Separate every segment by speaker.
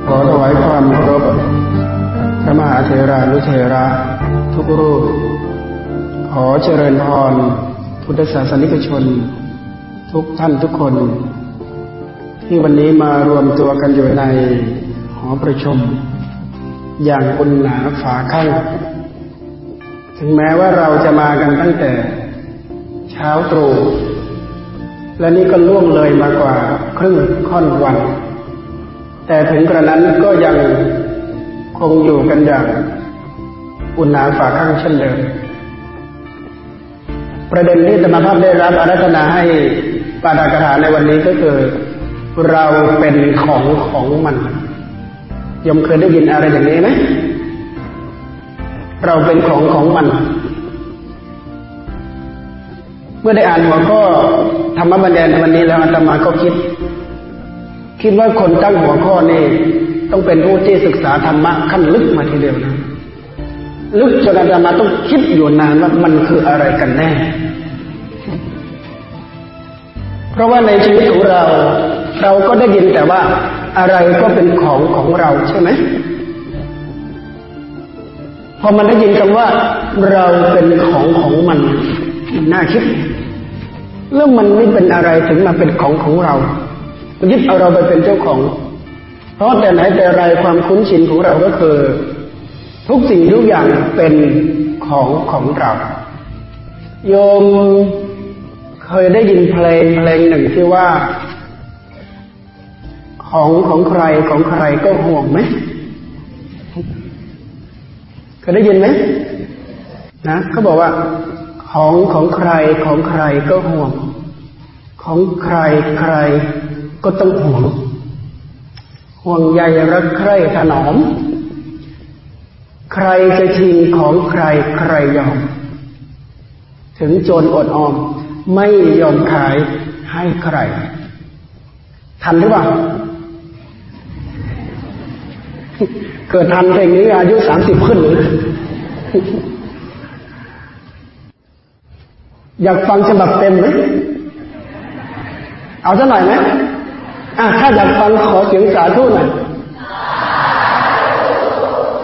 Speaker 1: ขอถวายความเคารพพระมหาเถรานุเถระทุกรูป ขอเจริญพรพุทธศาสนิกชน ทุกท่านทุกคน ที่วันนี้มารวมตัวกันอยู่ในหอประชุม อย่างอุ่นหนาฝาข้างถึงแม้ว่าเราจะมากันตั้งแต่เช้าตรู่และนี่ก็ล่วงเลยมากว่าครึ่งค่อนวัน แต่ถึงกระนั้นก็ยังคงอยู่กันอย่างอุ่นหนาฝาข้างเช่นเดิมประเด็นที่ธรรมภาพได้รับอารัธนาให้ปาดากถาในวันนี้ก็คือเราเป็นของของมันยมเคยได้ยินอะไรอย่างนี้ไหมเราเป็นของของมัน เมื่อได้อ่านหัวข้อธรรมบรรยายในวันนี้แล้วอาตมาก็คิด คิดว่าคนตั้งหัวข้อนี้ต้องเป็นผู้ที่ศึกษาธรรมะขั้นลึกมาทีเดียวนะลึกจนอาตมาต้องคิดอยู่นานว่ามันคืออะไรกันแน่ เพราะว่าในชีวิตของเรา เราก็ได้ยินแต่ว่าอะไรก็เป็นของของเราใช่ไหมพอมันได้ยินคำว่า เราเป็นของของมัน มันน่าคิดแล้วมันไม่เป็นอะไรถึงมาเป็นของของเรา มันยึดเอาเราไปเป็นเจ้าของ เพราะแต่ไหนแต่ไรความคุ้นชินของเราก็คือ ทุกสิ่งทุกอย่างเป็นของของเรา โยมเคยได้ยินเพลงเพลงหนึ่งที่ว่า ของของใครของใครก็ห่วงไหมเคยได้ยินไหมนะเขาบอกว่า ของของใครของใครก็ห่วง ของใครใคร ก็ต้องห่วง ห่วงใยรักใคร่ถนอม ใครจะชิงของใครใครยอม ถึงโจรอดออม ไม่ยอมขายให้ใคร ทันหรือเปล่า เกิดทันเพลงนี้อายุสามสิบขึ้นเลยออยากฟังฉบับเต็มไหมเอาสักหน่อยไหม อะถ้าอยากฟังขอเสียงสาธุหน่อย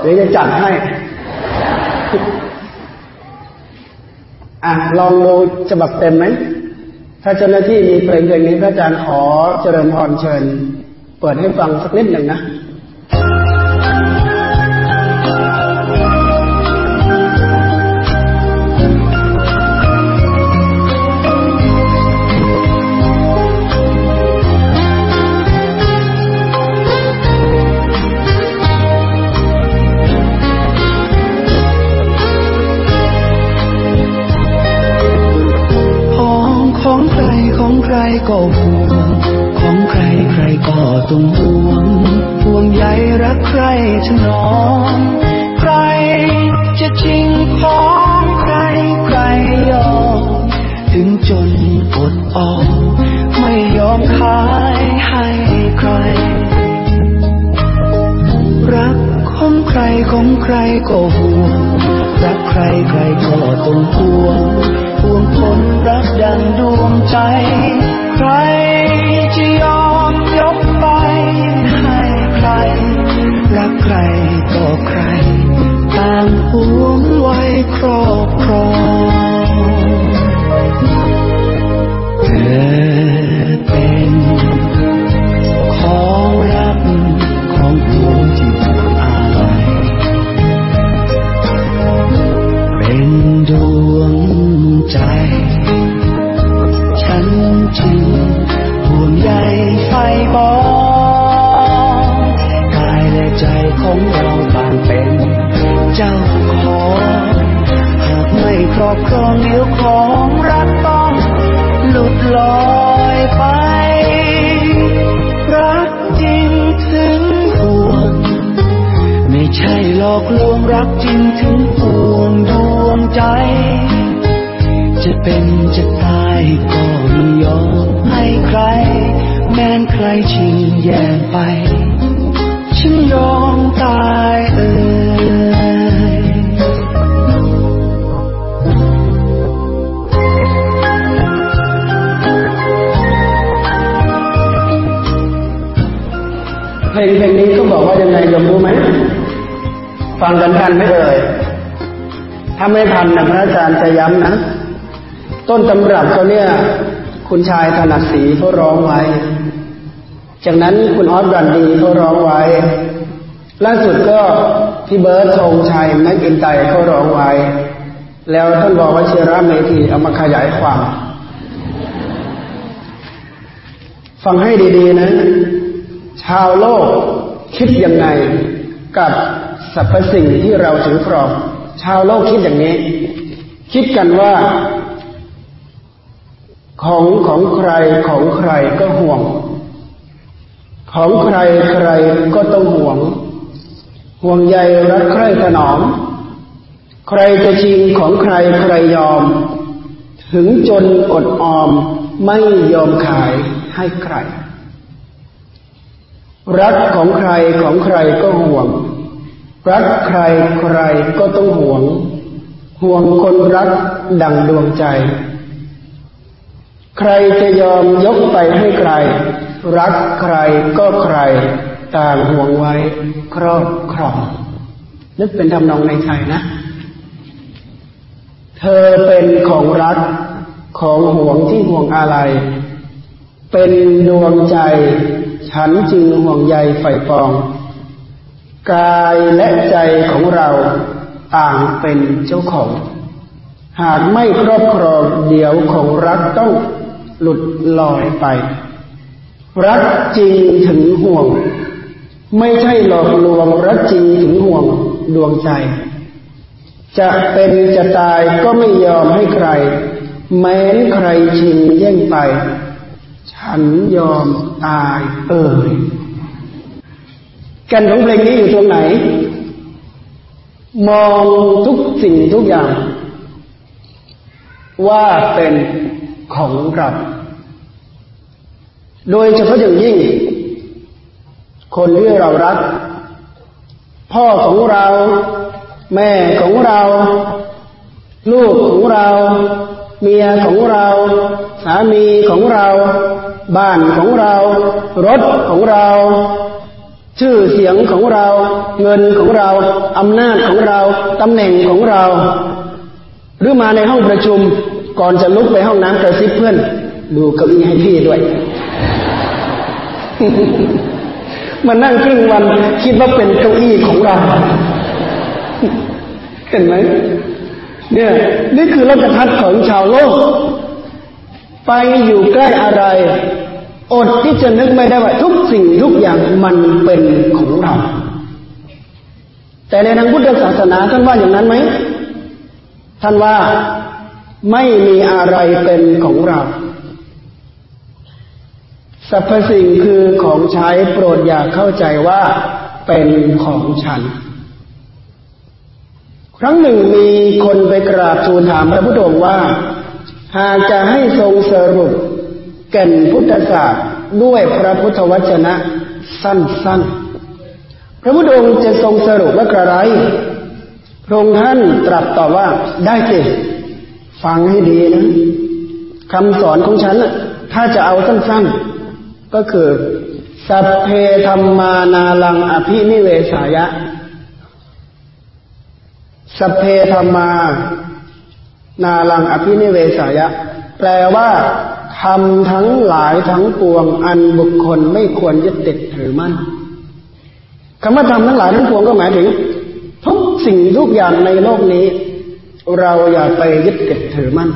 Speaker 1: เดี๋ยวจะจัดให้อะลองดูฉบับเต็มไหม ถ้าเจ้าหน้าที่มีเพลงเพลงนี้พระอาจารย์ขอเจริญพรเชิญ เปิดให้ฟังสักนิดหนึ่งนะ
Speaker 2: อกลวงรักจริงถึงห่วงดวงใจ จะเป็นจะตายก็ไม่ยอมให้ใคร แม้นใครชิงแย่งไป ฉันยอมตายเอ่ย
Speaker 1: เพลงเพลงนี้ก็บอกว่ายังไงยมรู้ไหม ฟังกันทันไม่เอ่ยถ้าไม่ทันนะพระอาจารย์จะย้ำนะ ต้นตำรับเขาเนี่ย คุณชายถนัดสีเขาร้องไว้ จากนั้นคุณออสรันดีเขาร้องไว้ ล่าสุดก็พี่เบิร์ดธงชัยนักอินไตเขาร้องไว้ แล้วท่านบอกว่าเชราเมธีเอามาขยายความ ฟังให้ดีๆนะ ชาวโลกคิดยังไงกับ สรรพสิ่งที่เราถือครอง ชาวโลกคิดอย่างนี้ คิดกันว่า ของของใครของใครก็ห่วง ของใครใครก็ต้องห่วง ห่วงใยรักใคร่ถนอม ใครจะชิงของใครใครยอม ถึงจนอดออมไม่ยอมขายให้ใคร รักของใครของใครก็ห่วง รักใครใครก็ต้องห่วง ห่วงคนรักดังดวงใจ ใครจะยอมยกไปให้ใคร รักใครก็ใคร ต่างห่วงไว้ครอบครอง นึกเป็นทำนองในใจนะ เธอเป็นของรักของห่วงที่ห่วงอะไร เป็นดวงใจ ฉันจึงห่วงใยใฝ่ปอง กายและใจของเราต่างเป็นเจ้าของ หากไม่ครอบครองเดี๋ยวของรักต้องหลุดลอยไป รักจริงถึงห่วง ไม่ใช่หลอกลวงรักจริงถึงห่วงดวงใจ จะเป็นจะตายก็ไม่ยอมให้ใคร แม้นใครชิงแย่งไป ฉันยอมตายเอ่ย กันของเพลงนี้อยู่ตรงไหน มองทุกสิ่งทุกอย่าง ว่าเป็นของเรา โดยเฉพาะอย่างยิ่ง คนที่เรารัก พ่อของเรา แม่ของเรา ลูกของเรา เมียของเรา สามีของเรา บ้านของเรา รถของเรา ชื่อเสียงของเรา เงินของเรา อำนาจของเรา ตำแหน่งของเรา หรือมาในห้องประชุม ก่อนจะลุกไปห้องน้ำกระซิบเพื่อน ดูเก้าอี้ให้พี่ด้วย มานั่งครึ่งวันคิดว่าเป็นเก้าอี้ของเรา เห็นไหมเนี่ยนี่คือลักทัศน์ของชาวโลก ไปอยู่ใกล้อะไร อดที่จะนึกไม่ได้ว่าทุกสิ่งทุกอย่างมันเป็นของเรา แต่ในทางพุทธศาสนาท่านว่าอย่างนั้นไหม ท่านว่าไม่มีอะไรเป็นของเราสรรพสิ่งคือของใช้โปรดอย่าเข้าใจว่าเป็นของฉัน ครั้งหนึ่งมีคนไปกราบทูลถามพระพุทธองค์ว่า หากจะให้ทรงสรุป แก่นพุทธศาสตร์ด้วยพระพุทธวจนะสั้นๆ พระพุทธองค์จะทรงสรุปว่าอะไร พระองค์ท่านตรัสตอบว่าได้สิฟังให้ดีนะคำสอนของฉันถ้าจะเอาสั้นๆ ก็คือ สัพเพธรรมานาลังอภินิเวสายะ สัพเพธรรมา นาลังอภินิเวสายะ แปลว่า ทำทั้งหลายทั้งปวง อันบุคคลไม่ควรยึดติดถือมั่นคำว่าทำทั้งหลายทั้งปวงก็หมายถึงทุกสิ่งทุกอย่างในโลกนี้ เราอย่าไปยึดติดถือมั่น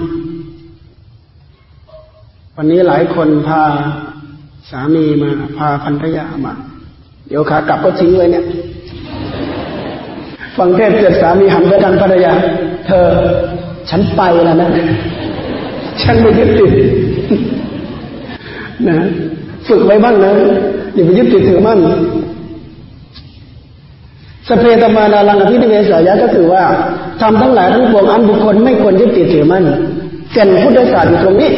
Speaker 1: วันนี้หลายคนพาสามีมาพาภรรยามา เดี๋ยวขากลับก็ทิ้งไว้เนี่ย ฟังเทศเสร็จสามีหันไปทางภรรยา เธอ ฉันไปแล้วนะ ฉันไม่ยึดติด นะฝึกไว้บ้างนะ อย่าไปยึดติดถือมั่นสเพตมานาลังอภินิเวสายะก็คือว่าทำทั้งหลายทั้งปวงอันบุคคลไม่ควรยึดติดถือมั่นแก่นพุทธศาสตร์อยู่ตรงนี้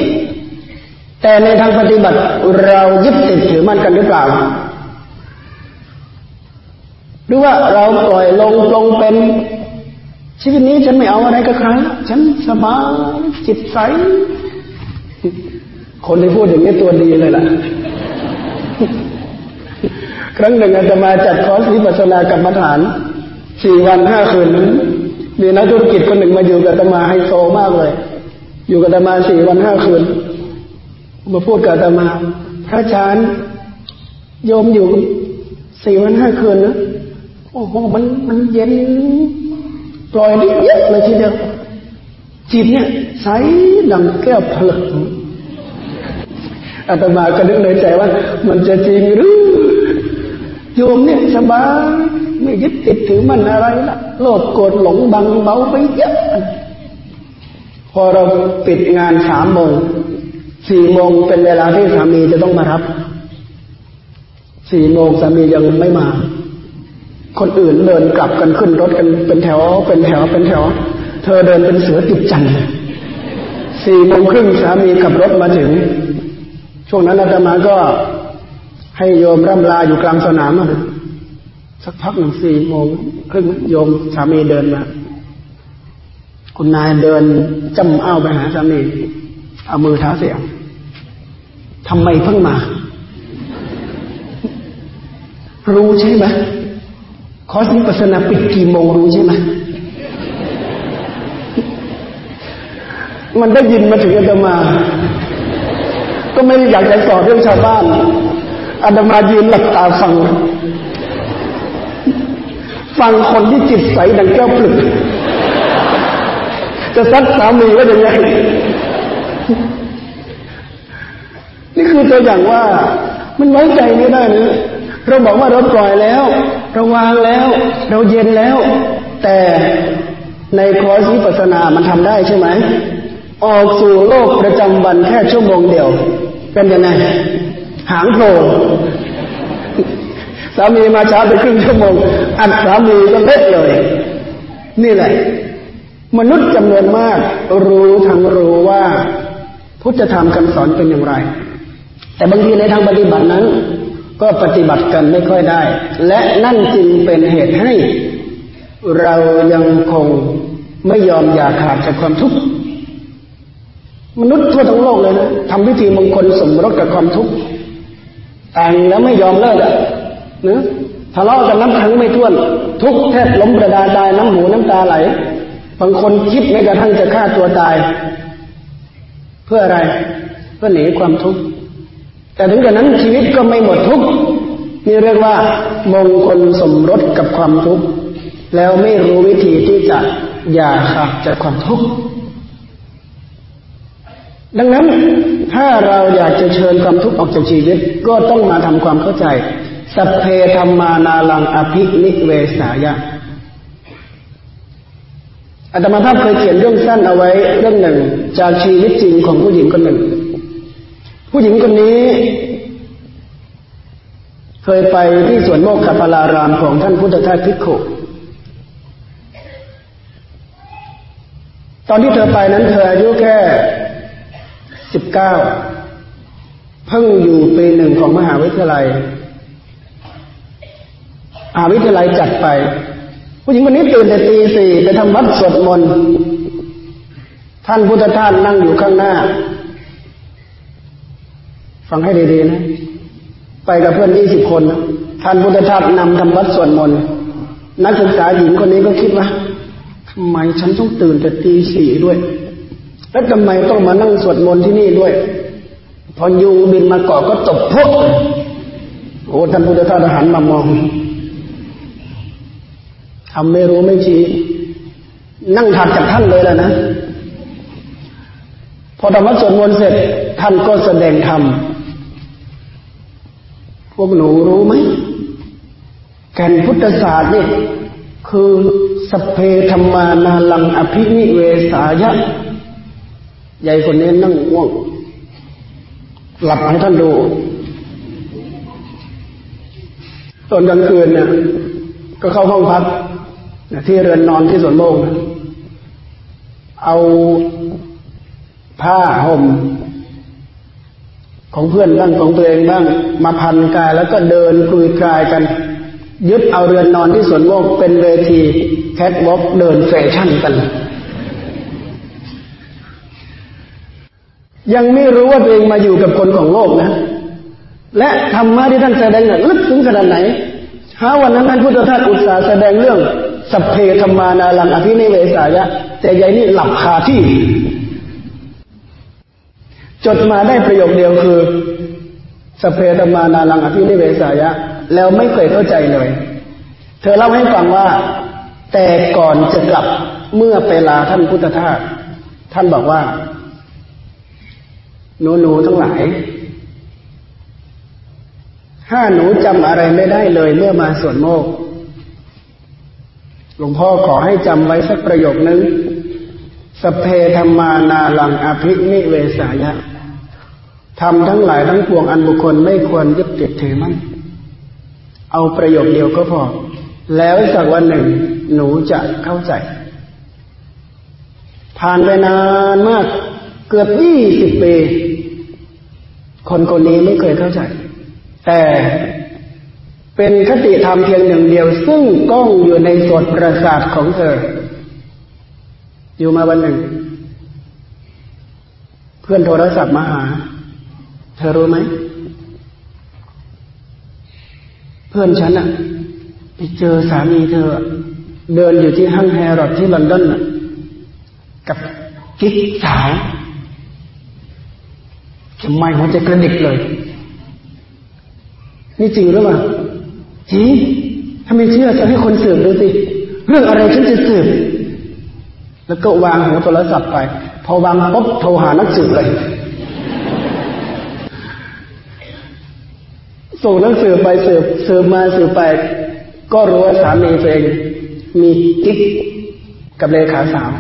Speaker 1: แต่ในทางปฏิบัติเรายึดติดถือมั่นกันหรือเปล่า หรือว่าเราปล่อยลงลงเป็น ชีวิตนี้ฉันไม่เอาอะไรกับใครฉันสบายจิตใส คนที่พูดอย่างนี้ตัวดีเลยล่ะ ครั้งหนึ่งอาตมาจัดคอร์สวิปัสสนากรรมฐานสี่วันห้าคืนนั้นมีนักธุรกิจคนหนึ่งมาอยู่กับอาตมาไฮโซมากเลย อยู่กับอาตมาสี่วันห้าคืน มาพูดกับอาตมา พระอาจารย์โยมอยู่สี่วันห้าคืนนะโอ้โหมันมันเย็นปล่อยได้เยอะเลยทีเดียวจิตเนี่ยใสดังแก้วผลึก อาตมาก็นึกในใจว่า มันจะจริงหรือโยมเนี่ยสบายไม่ยึดติดถือมันอะไรละโลภโกรธหลงบังเบาไปเยอะพอเราปิดงานสามโมงสี่โมงเป็นเวลาที่สามีจะต้องมารับสี่โมงสามียังไม่มา คนอื่นเดินกลับกันขึ้นรถกันเป็นแถว เป็นแถวเป็นแถว เธอเดินเป็นเสือติดจันสี่โมงครึ่งสามีขับรถมาถึง ช่วงนั้นอาตมาก็ให้โยมร่ำลาอยู่กลางสนามมาสักพักหนึ่งสี่โมงครึ่งโยมสามีเดินมาคุณนายเดินจำเอ้าไปหาสามีเอามือเท้าเสียงทำไมเพิ่งมา รู้ใช่ไหมคอร์สวิปัสนาปิดกี่โมงรู้ใช่ไหมมันได้ยินมาถึงอาตมา ก็ไม่อยากจะสอนเรื่องชาวบ้านอาตมายืนหลับตาฟัง ฟังคนที่จิตใสดังแก้วปลึก จะซัดสามีว่าอย่างไงนี่คือตัวอย่างว่ามันไว้ใจไม่ได้นะเราบอกว่าเราปล่อยแล้ว เราวางแล้ว เราเย็นแล้ว แต่ในคอร์สวิปัสนามันทำได้ใช่ไหม ออกสู่โลกประจำวันแค่ชั่วโมงเดียว เป็นยังไง หางโผล่สามีมาช้าไปครึ่งชั่วโมง อัดสามีก็เล็ดเลย นี่แหละ มนุษย์จำนวนมาก รู้ทั้งรู้ว่าพุทธธรรมคำสอนเป็นอย่างไร แต่บางทีในทางปฏิบัตินั้น ก็ปฏิบัติกันไม่ค่อยได้ และนั่นจึงเป็นเหตุให้ เรายังคงไม่ยอมอย่าขาดจากความทุกข์ มนุษย์ทั่วทั้งโลกเลยนะทำพิธีมงคลสมรสกับความทุกข์แต่งแล้วไม่ยอมเลิกอะนะทะเลาะกันน้ำขังไม่ท้วน ทุกแทบล้มกระดาตายน้ำหูน้ำตาไหล บางคนคิดแม้กระทั่งจะฆ่าตัวตาย เพื่ออะไร เพื่อหนีความทุกข์แต่ถึงกระนั้นชีวิตก็ไม่หมดทุกข์นี่เรียกว่ามงคลสมรสกับความทุกข์แล้วไม่รู้วิธีที่จะอย่าขาดจากความทุกข์ ดังนั้นถ้าเราอยากจะเชิญความทุกข์ออกจากชีวิต ก็ต้องมาทำความเข้าใจสัพเพธรรมานาลังอภินิเวสายะอาตมาภาพเคยเขียนเรื่องสั้นเอาไว้เรื่องหนึ่ง จากชีวิตจริงของผู้หญิงคนหนึ่ง ผู้หญิงคนนี้ เคยไปที่สวนโมกขปารารามของท่านพุทธทาสพิกขุตอนที่เธอไปนั้นเธออายุแค่ สิบเก้าเพิ่งอยู่ปีหนึ่งของมหาวิทยาลัยมหาวิทยาลัยจัดไป ผู้หญิงคนนี้ตื่นแต่ตีสี่ไปทำวัดสวดมนต์ท่านพุทธทาสนั่งอยู่ข้างหน้า ฟังให้ดีๆนะ ไปกับเพื่อนยี่สิบคนนะท่านพุทธทาสนำทำวัดสวดมนต์นักศึกษาหญิงคนนี้ก็คิดว่าทำไมฉันต้องตื่นแต่ตีสี่ด้วย แล้วทำไมต้องมานั่งสวดมนต์ที่นี่ด้วย พอยุงบินมาเกาะก็ตบพวกโอ้ท่านพุทธทาสหันมามองทำไม่รู้ไม่ชี้นั่งถัดจากท่านเลยแล้วนะ พอธรรมะสวดมนต์เสร็จ ท่านก็แสดงธรรมพวกหนูรู้ไหมแก่นพุทธศาสตร์นี่คือสเพธรรมานาลังอภินิเวสายะ ยายคนนี้นั่งง่วง หลับให้ท่านดู ตอนกลางคืนเนี่ย ก็เข้าห้องพักที่เรือนนอนที่สวนโมกเอาผ้าห่มของเพื่อนบ้างของตัวเองบ้าง มาพันกายแล้วก็เดินกรุยกรายกัน ยึดเอาเรือนนอนที่สวนโมกเป็นเวทีแคทวอล์กเดินแฟชั่นกัน ยังไม่รู้ว่าตัวเองมาอยู่กับคนของโลกนะ และธรรมะที่ท่านแสดงลึกซึ้งขนาดไหนหาวันนั้นท่านพุทธทาสอุตส่าห์แสดงเรื่องสัพเพธัมมานาลังอภินิเวสายะ แต่ยายนี่หลับคาที่ จดมาได้ประโยคเดียวคือสเพธรรมานาลังอภินิเวสายะ แล้วไม่เคยเข้าใจเลย เธอเล่าให้ฟังว่า แต่ก่อนจะกลับเมื่อไปลาท่านพุทธทาสท่านบอกว่า หนูหนูทั้งหลาย ถ้าหนูจำอะไรไม่ได้เลยเมื่อมาสวดโมก หลวงพ่อขอให้จำไว้สักประโยคนึง สเพธรรมานาลังอภินิเวสายะทำทั้งหลายทั้งปวงอันบุคคลไม่ควรยึดติดถือมั่น เอาประโยคเดียวก็พอ แล้วสักวันหนึ่ง หนูจะเข้าใจ ผ่านไปนานมาก กือบยี่สิบปี คนคนนี้ไม่เคยเข้าใจ แต่เป็นคติธรรมเพียงหนึ่งเดียว ซึ่งก้องอยู่ในสดประสาทของเธอ อยู่มาวันหนึ่ง เพื่อนโทรศัพท์มาหา เธอรู้ไหม เพื่อนฉันอะไปเจอสามีเธอ เดินอยู่ที่ห้างแฮร์รอดที่ลอนดอนกับกิ๊กสาว ทำไมหัวใจกระดิกเลย นี่จริงหรือเปล่าจริงถ้าไม่เชื่อจะให้คนสืบดูสิ เรื่องอะไรฉันจะสืบ แล้วก็วางหัวโทรศัพท์ไป พอวางปุ๊บโทรหานักสืบเลย ส่งนังสือไปสืบสืบมาสืบไป ก็รู้ว่าสามีตัวเอง มีกิ๊กกับเลขาสาว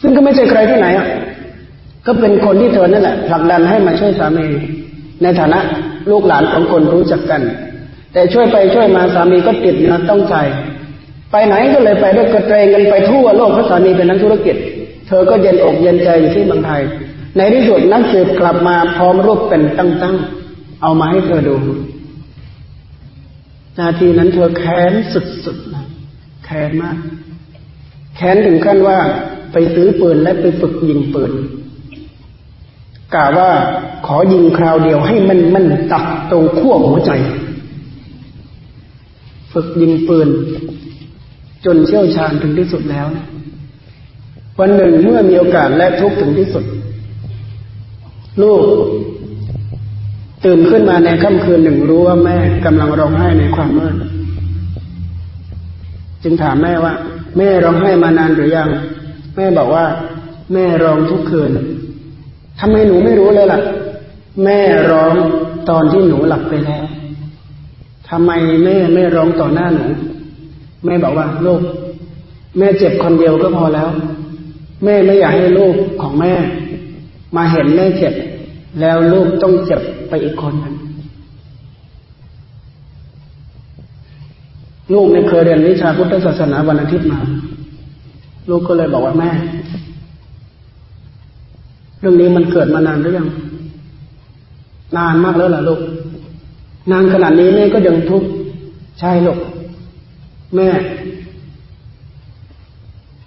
Speaker 1: ซึ่งก็ไม่ใช่ใครที่ไหนอะ ก็เป็นคนที่เธอนั่นแหละผลักดันให้มาช่วยสามี ในฐานะลูกหลานของคนรู้จักกัน แต่ช่วยไปช่วยมาสามีก็ติดนะต้องใจ ไปไหนก็เลยไปด้วยกระเตงกันไปทั่วโลกเพราะสามีเป็นนักธุรกิจ เธอก็เย็นอกเย็นใจอยู่ที่เมืองไทย ในที่สุดนักสืบกลับมาพร้อมรูปเป็นตั้งๆ เอามาให้เธอดู นาทีนั้นเธอแค้นสุดๆนะแค้นมาก แค้นถึงขั้นว่าไปซื้อปืนและไปฝึกยิงปืน กล่าวว่าขอยิงคราวเดียวให้มันมันตักตรงขั้วหัวใจ ฝึกยิงปืน จนเชี่ยวชาญถึงที่สุดแล้ว วันหนึ่งเมื่อมีโอกาสและทุกถึงที่สุด ลูก ตื่นขึ้นมาในค่ำคืนหนึ่งรู้ว่าแม่กำลังร้องไห้ในความมืดจึงถามแม่ว่า แม่ร้องไห้มานานหรือยัง แม่บอกว่า แม่ร้องทุกคืน ทำไมหนูไม่รู้เลยล่ะ แม่ร้องตอนที่หนูหลับไปแล้วทำไมแม่ไม่ร้องต่อหน้าหนู แม่บอกว่าลูก แม่เจ็บคนเดียวก็พอแล้ว แม่ไม่อยากให้ลูกของแม่ มาเห็นแม่เจ็บ แล้วลูกต้องเจ็บไปอีกคนนึงลูกไม่เคยเรียนวิชาพุทธศาสนาวันอาทิตย์มา ลูกก็เลยบอกว่าแม่ รื่องนี้มันเกิดมานานหรือยังนานมากแล้วล่ะลูก นานขนาดนี้แม่ก็ยังทุกข์ใช่ลูก แม่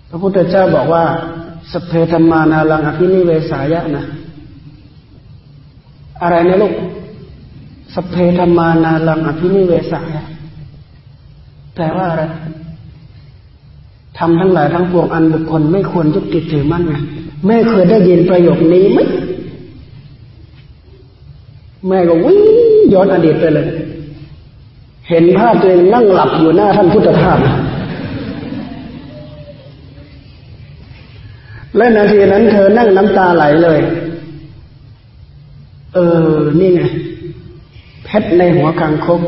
Speaker 1: พระพุทธเจ้าบอกว่าสเพธรรมานาลังอภินิเวสายะนะ อะไรนะลูกสเพธรรมานาลังอภินิเวสายแปลว่าอะไรทำทั้งหลายทั้งปวงอันบุคคลไม่ควรยึดติดถือมั่นไง แม่เคยได้ยินประโยคนี้ไหมแม่ก็วิ่งย้อนอดีตไปเลย เห็นภาพตัวเองนั่งหลับอยู่หน้าท่านพุทธทาสและนาทีนั้นเธอนั่งน้ำตาไหลเลย เออ นี่ไงเพชรในหัวคังคก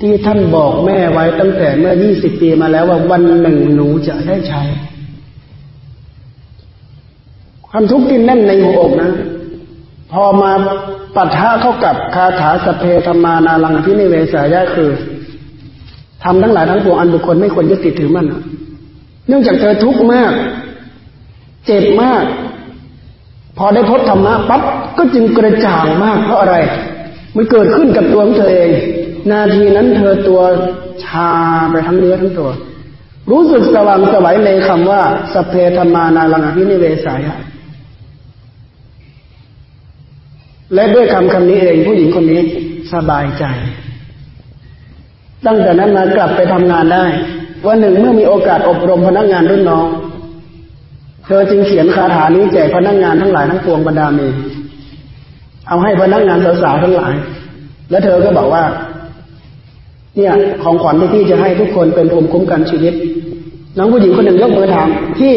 Speaker 1: ที่ท่านบอกแม่ไว้ตั้งแต่เมื่อยี่สิบปีมาแล้วว่าวันหนึ่งหนูจะได้ใช้ ความทุกข์ที่แน่นในหัวอกนะ พอมาปัทะเข้ากับคาถาสเพธรรมานาลังที่ในเวสายะคือทำทั้งหลายทั้งปวงอันบุคคลไม่ควรยึดติดถือมันเนื่องจากเธอทุกข์มาก เจ็บมาก พอได้พบธรรมะปั๊บก็จึงกระจ่างมาก เพราะอะไร มันเกิดขึ้นกับตัวของเธอเอง นาทีนั้นเธอตัวชาไปทั้งเนื้อทั้งตัว รู้สึกสว่างสวัยในคำว่าสเพธรรมานาลังอภินิเวสายะ และด้วยคำคำนี้เองผู้หญิงคนนี้สบายใจ ตั้งแต่นั้นมากลับไปทำงานได้วันหนึ่งเมื่อมีโอกาสอบรมพนักงานรุ่นน้อง เธอจึงเขียนคาถานี้แจกพนักงานทั้งหลายทั้งปวงบรรดามี เอาให้พนักงานสาวๆทั้งหลาย แล้วเธอก็บอกว่า เนี่ย ของขวัญที่พี่จะให้ทุกคนเป็นภูมิคุ้มกันชีวิต น้องผู้หญิงคนหนึ่งยกมือถามพี่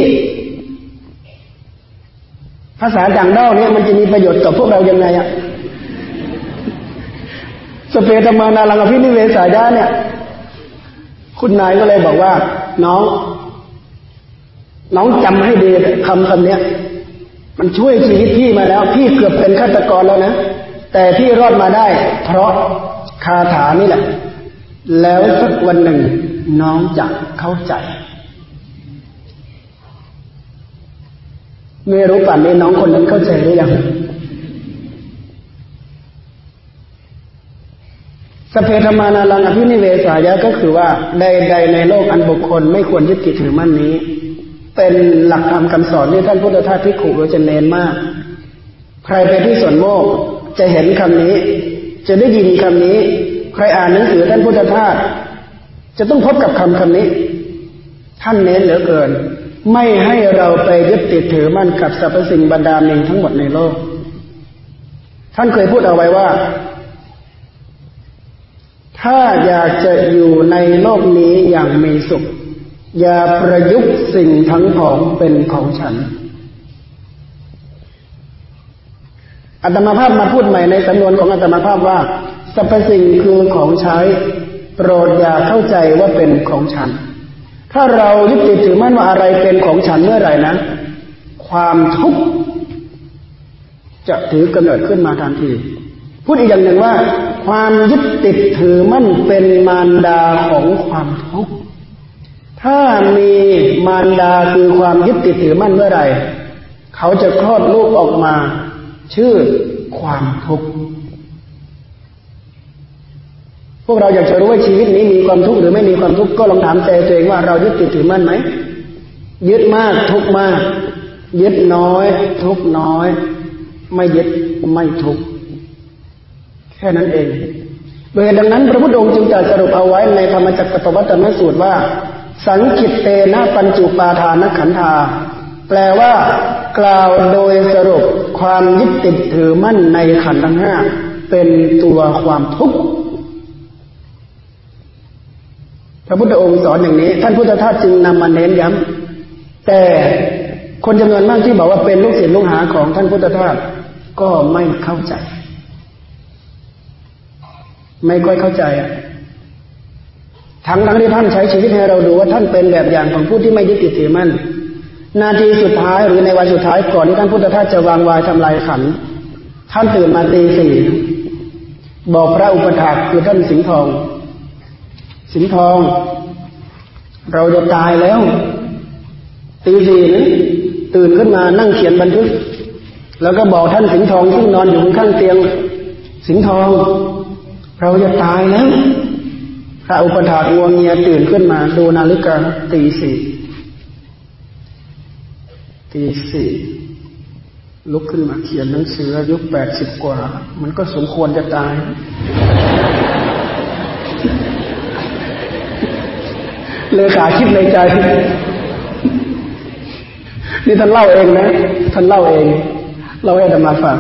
Speaker 1: ภาษาจังด้าเนี่ยมันจะมีประโยชน์กับพวกเรายังไงอะสเปตมานาลังอภินิเวสายาเนี่ย คุณนายก็เลยบอกว่า น้อง น้องจำให้ดีคำคำนี้มันช่วยชีวิตพี่มาแล้ว พี่เกือบเป็นฆาตกรแล้วนะ แต่พี่รอดมาได้ เพราะคาถานี่แหละ แล้วสักวันหนึ่งน้องจะเข้าใจ ไม่รู้ป่านนี้น้องคนนั้นเข้าใจหรือยังสเพธมานาลังอภินิเวสายะก็คือว่าใดๆในโลกอันบุคคลไม่ควรยึดติดถือมั่นนี้ เป็นหลักธรรมคำสอนที่ท่านพุทธทาสพิขุเราจะเน้นมาก ใครไปที่สวนโมกจะเห็นคำนี้ จะได้ยินคำนี้ ใครอ่านหนังสือท่านพุทธทาสจะต้องพบกับคำคำนี้ ท่านเน้นเหลือเกิน ไม่ให้เราไปยึดติดถือมั่นกับสรรพสิ่งบรรดาหนึ่งทั้งหมดในโลก ท่านเคยพูดเอาไว้ว่า ถ้าอยากจะอยู่ในโลกนี้อย่างมีสุข อย่าประยุกต์สิ่งทั้งของเป็นของฉันอัตมาภาพมาพูดใหม่ในสำนวนของอัตมาภาพว่าสรรพสิ่งคือของใช้ โปรดอย่าเข้าใจว่าเป็นของฉัน ถ้าเรายึดติดถือมั่นว่าอะไรเป็นของฉันเมื่อไหร่นะ ความทุกข์จะถือกำเนิดขึ้นมาทันที พูดอีกอย่างหนึ่งว่า ความยึดติดถือมั่นเป็นมารดาของความทุกข์ ถ้ามีมารดาคือความยึดติดถือมั่นเมื่อไหร่ เขาจะคลอดลูกออกมา ชื่อความทุกข์ พวกเราอยากจะรู้ว่าชีวิตนี้มีความทุกข์หรือไม่มีความทุกข์ก็ลองถามใจตัวเองว่าเรายึดติดถือมั่นไหมยึดมากทุกมาก ยึดน้อย ทุกน้อย ไม่ยึดไม่ทุกแค่นั้นเอง โดยดังนั้นพระพุทธองค์จึงจะสรุปเอาไว้ในธรรมจักรปวัตนสูตรว่า สังคิตเตนะปัญจุปาทานขันธาแปลว่ากล่าวโดยสรุปความยึดติดถือมั่นในขันธ์ทั้งห้าเป็นตัวความทุกข์ พระพุทธองค์สอนอย่างนี้ ท่านพุทธทาสจึงนำมาเน้นย้ำแต่คนจำนวนมากที่บอกว่าเป็นลูกศิษย์ลูกหาของท่านพุทธทาสก็ไม่เข้าใจ ไม่ค่อยเข้าใจทั้งทั้งที่ท่านใช้ชีวิตให้เราดูว่าท่านเป็นแบบอย่างของผู้ที่ไม่ยึดติดถือมั่นนาทีสุดท้ายหรือในวันสุดท้ายก่อนที่ท่านพุทธทาสจะวางวายทำลายขัน ท่านตื่นมาตีสี่บอกพระอุปถากคือท่านสิงห์ทอง สิงทอง เราจะตายแล้วตีสี่นตื่นขึ้นมานั่งเขียนบันทึก แล้วก็บอกท่านสิงทองซึ่งนอนอยู่ข้างเตียง สิงทอง เราจะตายแล้วพระอุปถากงวงเงียตื่นขึ้นมา ดูนาฬิกาตีสี่ตีสี่ลุกขึ้นมาเขียนหนังสืออายุแปดสิบกว่า มันก็สมควรจะตาย เลขาคิดในใจ นี่ท่านเล่าเองนะ ท่านเล่าเอง เล่าให้ธรรมาฟัง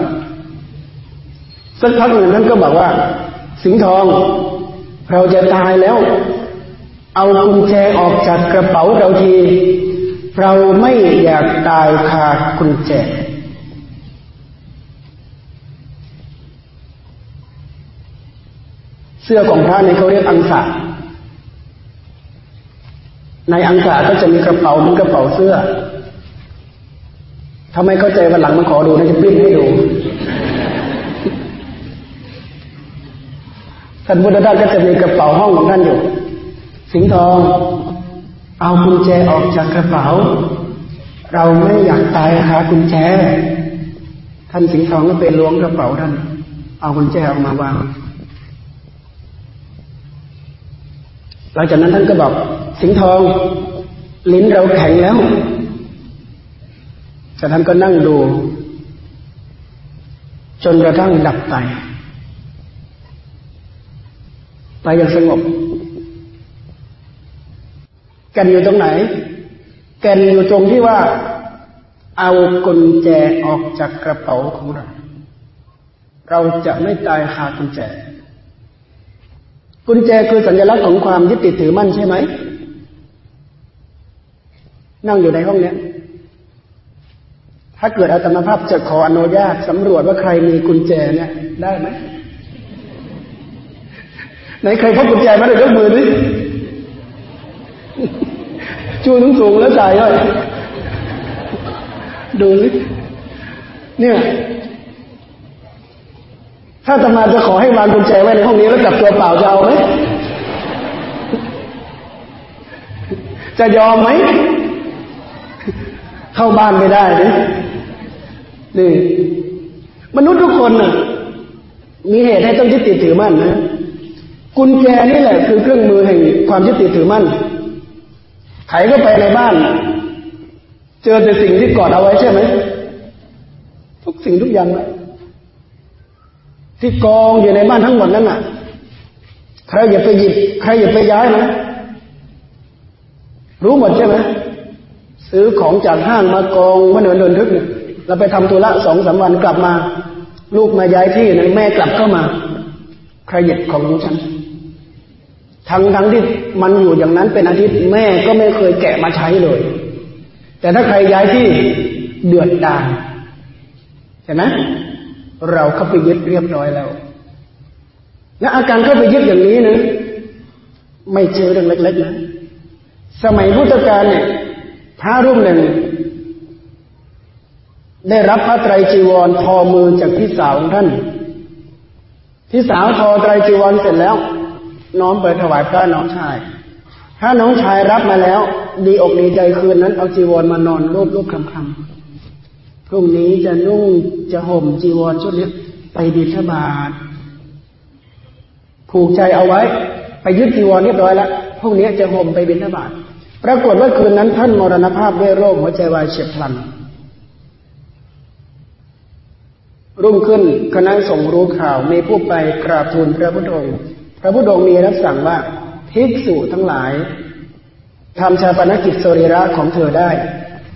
Speaker 1: สักพักหนึ่งท่านก็บอกว่า สิงห์ทอง เราจะตายแล้ว เอากุญแจออกจากกระเป๋าเราที เราไม่อยากตายขาดกุญแจเสื้อของพระนี่เขาเรียกอังสา ในอังสาก็จะมีกระเป๋าเหมือนกระเป๋าเสื้อทำไมเข้าใจวันหลังมาขอดูนะจะปิ้นให้ดู ท่านพุทธทาสก็จะมีกระเป๋าห้องของท่านอยู่ สิงห์ทอง เอากุญแจออกจากกระเป๋า เราไม่อยากตายหากุญแจ ท่านสิงห์ทองก็ไปล้วงกระเป๋าท่าน เอากุญแจออกมาวาง หลังจากนั้นท่านก็บอกสิงห์ทอง ลิ้นเราแข็งแล้วจากท่านก็นั่งดู จนกระทั่งดับไปไปอย่างสงบ แกนอยู่ตรงไหน แกนอยู่ตรงที่ว่า เอากุญแจออกจากกระเป๋าของเรา เราจะไม่ตายคากุญแจ กุญแจคือสัญลักษณ์ของความยึดติดถือมั่นใช่ไหม นั่งอยู่ในห้องนี้ถ้าเกิดอาตมาภาพจะขออนุญาตสำรวจว่าใครมีกุญแจเนี่ยได้ไหมไหนใครพกกุญแจมาเลยยกมือดิชูน้งสูงแล้วจ่ายเลยดูสิเนี่ย ถ้าตมาจะขอให้วางกุญแจไว้ในห้องนี้แล้วกลับตัวเปล่าจะเอาไหมจะยอมไหม เข้าบ้านไม่ได้ดินี่มนุษย์ทุกคนน่ะ มีเหตุให้ต้องยึดติดถือมั่นนะกุญแจนี่แหละคือเครื่องมือแห่งความยึดติดถือมั่นไขเข้าไปในบ้าน เจอแต่สิ่งที่กอดเอาไว้ใช่ไหมทุกสิ่งทุกอย่างเลย ที่กองอยู่ในบ้านทั้งหมดนั้นน่ะ ใครอย่าไปหยิบ ใครอย่าไปย้ายนะ รู้หมดใช่ไหมซื้อของจากห้างมากองมาเดินเดินทึกเนี่ยเราไปทำธุระสองสามวันกลับมา ลูกมาย้ายที่นะแม่กลับเข้ามา ใครหยิบของฉันทั้งทั้งที่มันอยู่อย่างนั้นเป็นอาทิตย์แม่ก็ไม่เคยแกะมาใช้เลย แต่ถ้าใครย้ายที่เดือดดาลใช่ไหม เราเข้าไปยึดเรียบร้อยแล้ว และอาการเข้าไปยึดอย่างนี้นะไม่เจอเรื่องเล็กๆนะสมัยพุทธกาลเนี่ยพระรูปหนึ่ง ได้รับพระไตรจีวรทอมือจากพี่สาวของท่านพี่สาวทอไตรจีวรเสร็จแล้ว น้อมไปถวายพระน้องชาย ถ้าน้องชายรับมาแล้ว ดีอกดีใจคืนนั้นเอาจีวรมานอนรูปรูปคำคำ พรุ่งนี้จะนุ่งจะห่มจีวรชุดนี้ไปบิณฑบาตผูกใจเอาไว้ ไปยึดจีวรเรียบร้อยแล้วพรุ่งนี้จะห่มไปบิณฑบาตปรากฏว่าคืนนั้นท่านมรณภาพด้วยโรคหัวใจวายเฉียบพลัน รุ่งขึ้นคณะส่งรู้ข่าวมีผู้ไปกราบทูลพระพุทธองค์ พระพุทธองค์มีรับสั่งว่าภิกษุทั้งหลายทำชาปนกิจสรีระของเธอได้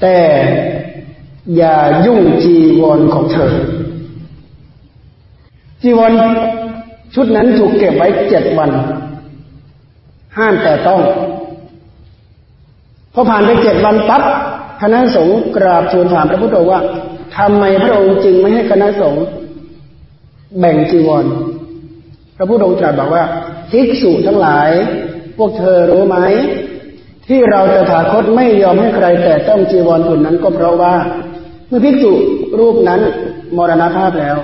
Speaker 1: แต่ อย่ายุ่งจีวรของเธอ จีวรชุดนั้นถูกเก็บไว้เจ็ดวัน ห้ามแต่ต้อง พอผ่านไปเจ็ดวันปั๊บคณะสงฆ์กราบทูลถามพระพุทธองค์ว่าทำไมพระองค์จึงไม่ให้คณะสงฆ์แบ่งจีวร พระพุทธองค์ตรัสบอกว่าภิกษุทั้งหลาย พวกเธอรู้ไหมที่เราจะถาคตไม่ยอมให้ใครแต่ต้องจีวรผืนนั้นก็เพราะว่า มื่อภิกษุรูปนั้นมรณภาพแล้ว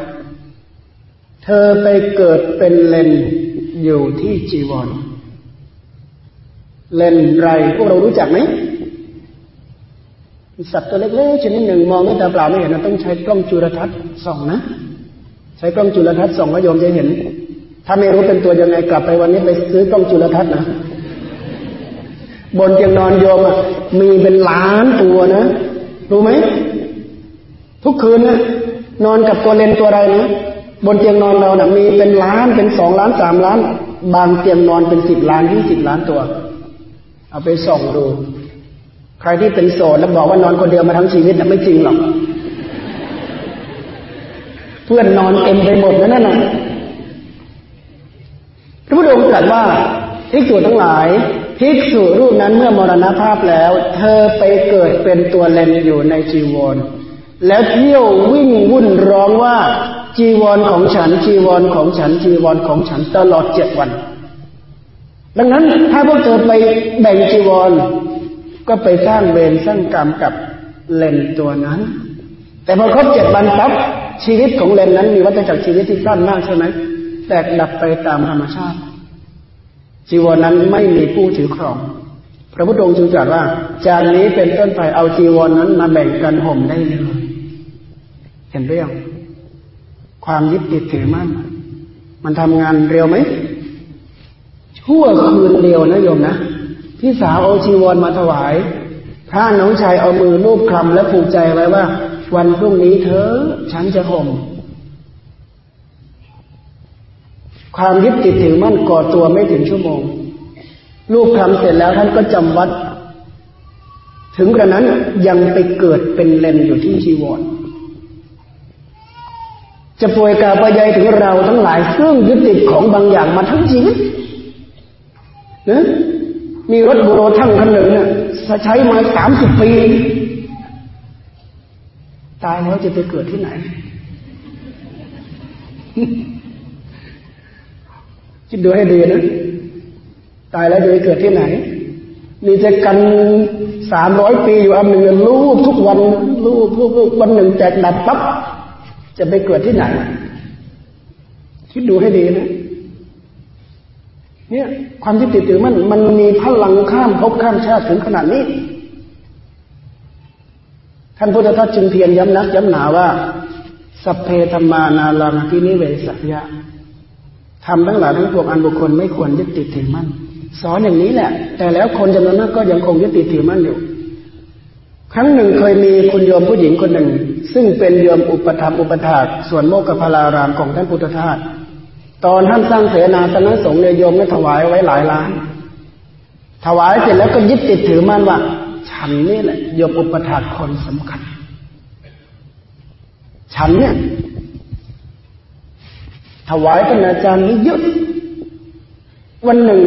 Speaker 1: เธอไปเกิดเป็นเลนอยู่ที่จีวร เลนไรพวกเรารู้จักไหมสัตว์ตัวเล็กๆชนิดหนึ่งมองด้วยตาเปล่าไม่เห็นต้องใช้กล้องจุลทรรศน์ส่องนะใช้กล้องจุลทรรศน์ส่องแล้วโยมจะเห็น ถ้าไม่รู้เป็นตัวยังไงกลับไปวันนี้ไปซื้อกล้องจุลทรรศน์นะบนเตียงนอนโยมมีเป็นล้านตัวนะรู้ไหม ทุกคืนนะนอนกับตัวเลนตัวอะไรนะบนเตียงนอนเรานะ่ะ มีเป็นล้านเป็นสองล้านสามล้าน บางเตียงนอนเป็นสิบล้านยี่สิบล้านตัว เอาไปส่องดู ใครที่เป็นโสดแล้วบอกว่านอนคนเดียวมาทั้งชีวิตนะไม่จริงหรอกเพื่อนนอนเต็มไปหมดนั่นน่ะพระพุทธองค์ตรัสว่าภิกษุทั้งหลายภิกษุรูปนั้นเมื่อมรณภาพแล้ว เธอไปเกิดเป็นตัวเลนอยู่ในจีวร แล้วเที่ยววิ่งวุ่นร้องว่า จีวรของฉัน จีวรของฉัน จีวรของฉันตลอดเจ็ดวัน ดังนั้นถ้าพวกเธอไปแบ่งจีวร ก็ไปสร้างเวรสร้างกรรมกับเลนตัวนั้น แต่พอครบเจ็ดวันปั๊บชีวิตของเลนนั้นมีวัฏจักรชีวิตที่สั้นมากใช่ไหมแตกดับไปตามธรรมชาติ จีวรนั้นไม่มีผู้ถือครองพระพุทธองค์จึงตรัสว่า จากนี้เป็นต้นไปเอาจีวรนนั้นมาแบ่งกันห่มได้เลย เห็นเรื่อง ความยึดติดถือมั่น มันทำงานเร็วไหม ชั่วคืนเดียวนะโยมนะ พี่สาวเอาจีวรมาถวาย พระน้องชายเอามือลูบคลำและผูกใจไว้ว่า วันพรุ่งนี้เธอฉันจะห่มความยึดติดถือมั่นก่อตัวไม่ถึงชั่วโมง ลูกทำเสร็จแล้วท่านก็จำวัด ถึงกระนั้นยังไปเกิดเป็นเลนอยู่ที่ชีวร จะป่วยกาปยายถึงเราทั้งหลายซึ่งยึดติดของบางอย่างมาทั้งชีวิตนะมีรถบุโรทั้งคันหนึ่งเนี่ยใช้มาสามสิบปี ตายแล้วจะไปเกิดที่ไหน คิดดูให้ดีนะ ตายแล้วจะไปเกิดที่ไหนมีจะกันสามร้อยปีอยู่อันหนึ่งรูปทุกวันรูปรูปรูปวันหนึ่งแจกดับปั๊บ จะไปเกิดที่ไหน คิดดูให้ดีนะเนี่ย ความที่ติดถือมันมันมีพลังข้ามภพข้ามชาติถึงขนาดนี้ ท่านพุทธทาสจึงเพียรย้ำนักย้ำหนาว่าสัพเพธรรมานาลังที่นิเวสัยะทำทั้งหลายทั้งปวงอันบุคคลไม่ควรยึดติดถือมั่นสอนอย่างนี้แหละ แต่แล้วคนจำนวนมากก็ยังคงยึดติดถือมั่นอยู่ ครั้งหนึ่งเคยมีคุณโยมผู้หญิงคนหนึ่ง ซึ่งเป็นโยมอุปธรรมอุปถากส่วนโมกขพารารามของท่านพุทธทาสตอนท่านสร้างเสนาสนะสงฆ์เนี่ยโยมก็ถวายไว้หลายล้าน ถวายเสร็จแล้วก็ยึดติดถือมั่นว่า ฉันนี่แหละโยมอุปถากคนสำคัญ ฉันเนี่ย ถวายท่านอาจารย์นี้เยอะวันหนึ่ง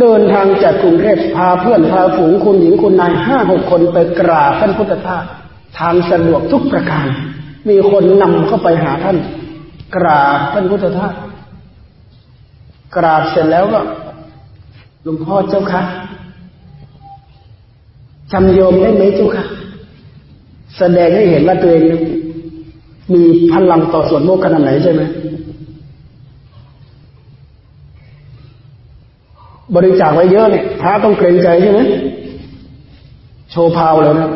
Speaker 1: เดินทางจากกรุงเทพพาเพื่อนพาฝูงคุณหญิงคุณนายห้าหกคนไปกราบท่านพุทธทาสทางสะดวกทุกประการ มีคนนำเข้าไปหาท่าน กราบท่านพุทธทาสกราบเสร็จแล้วก็หลวงพ่อเจ้าคะจำโยมได้ไหมเจ้าคะแสดงให้เห็นว่าตัวเองมีพลังต่อส่วนโมกขนาดไหนใช่ไหม บริจาคไว้เยอะเนี่ยพระต้องเกรงใจใช่ไหมโชว์พาวแล้วนะ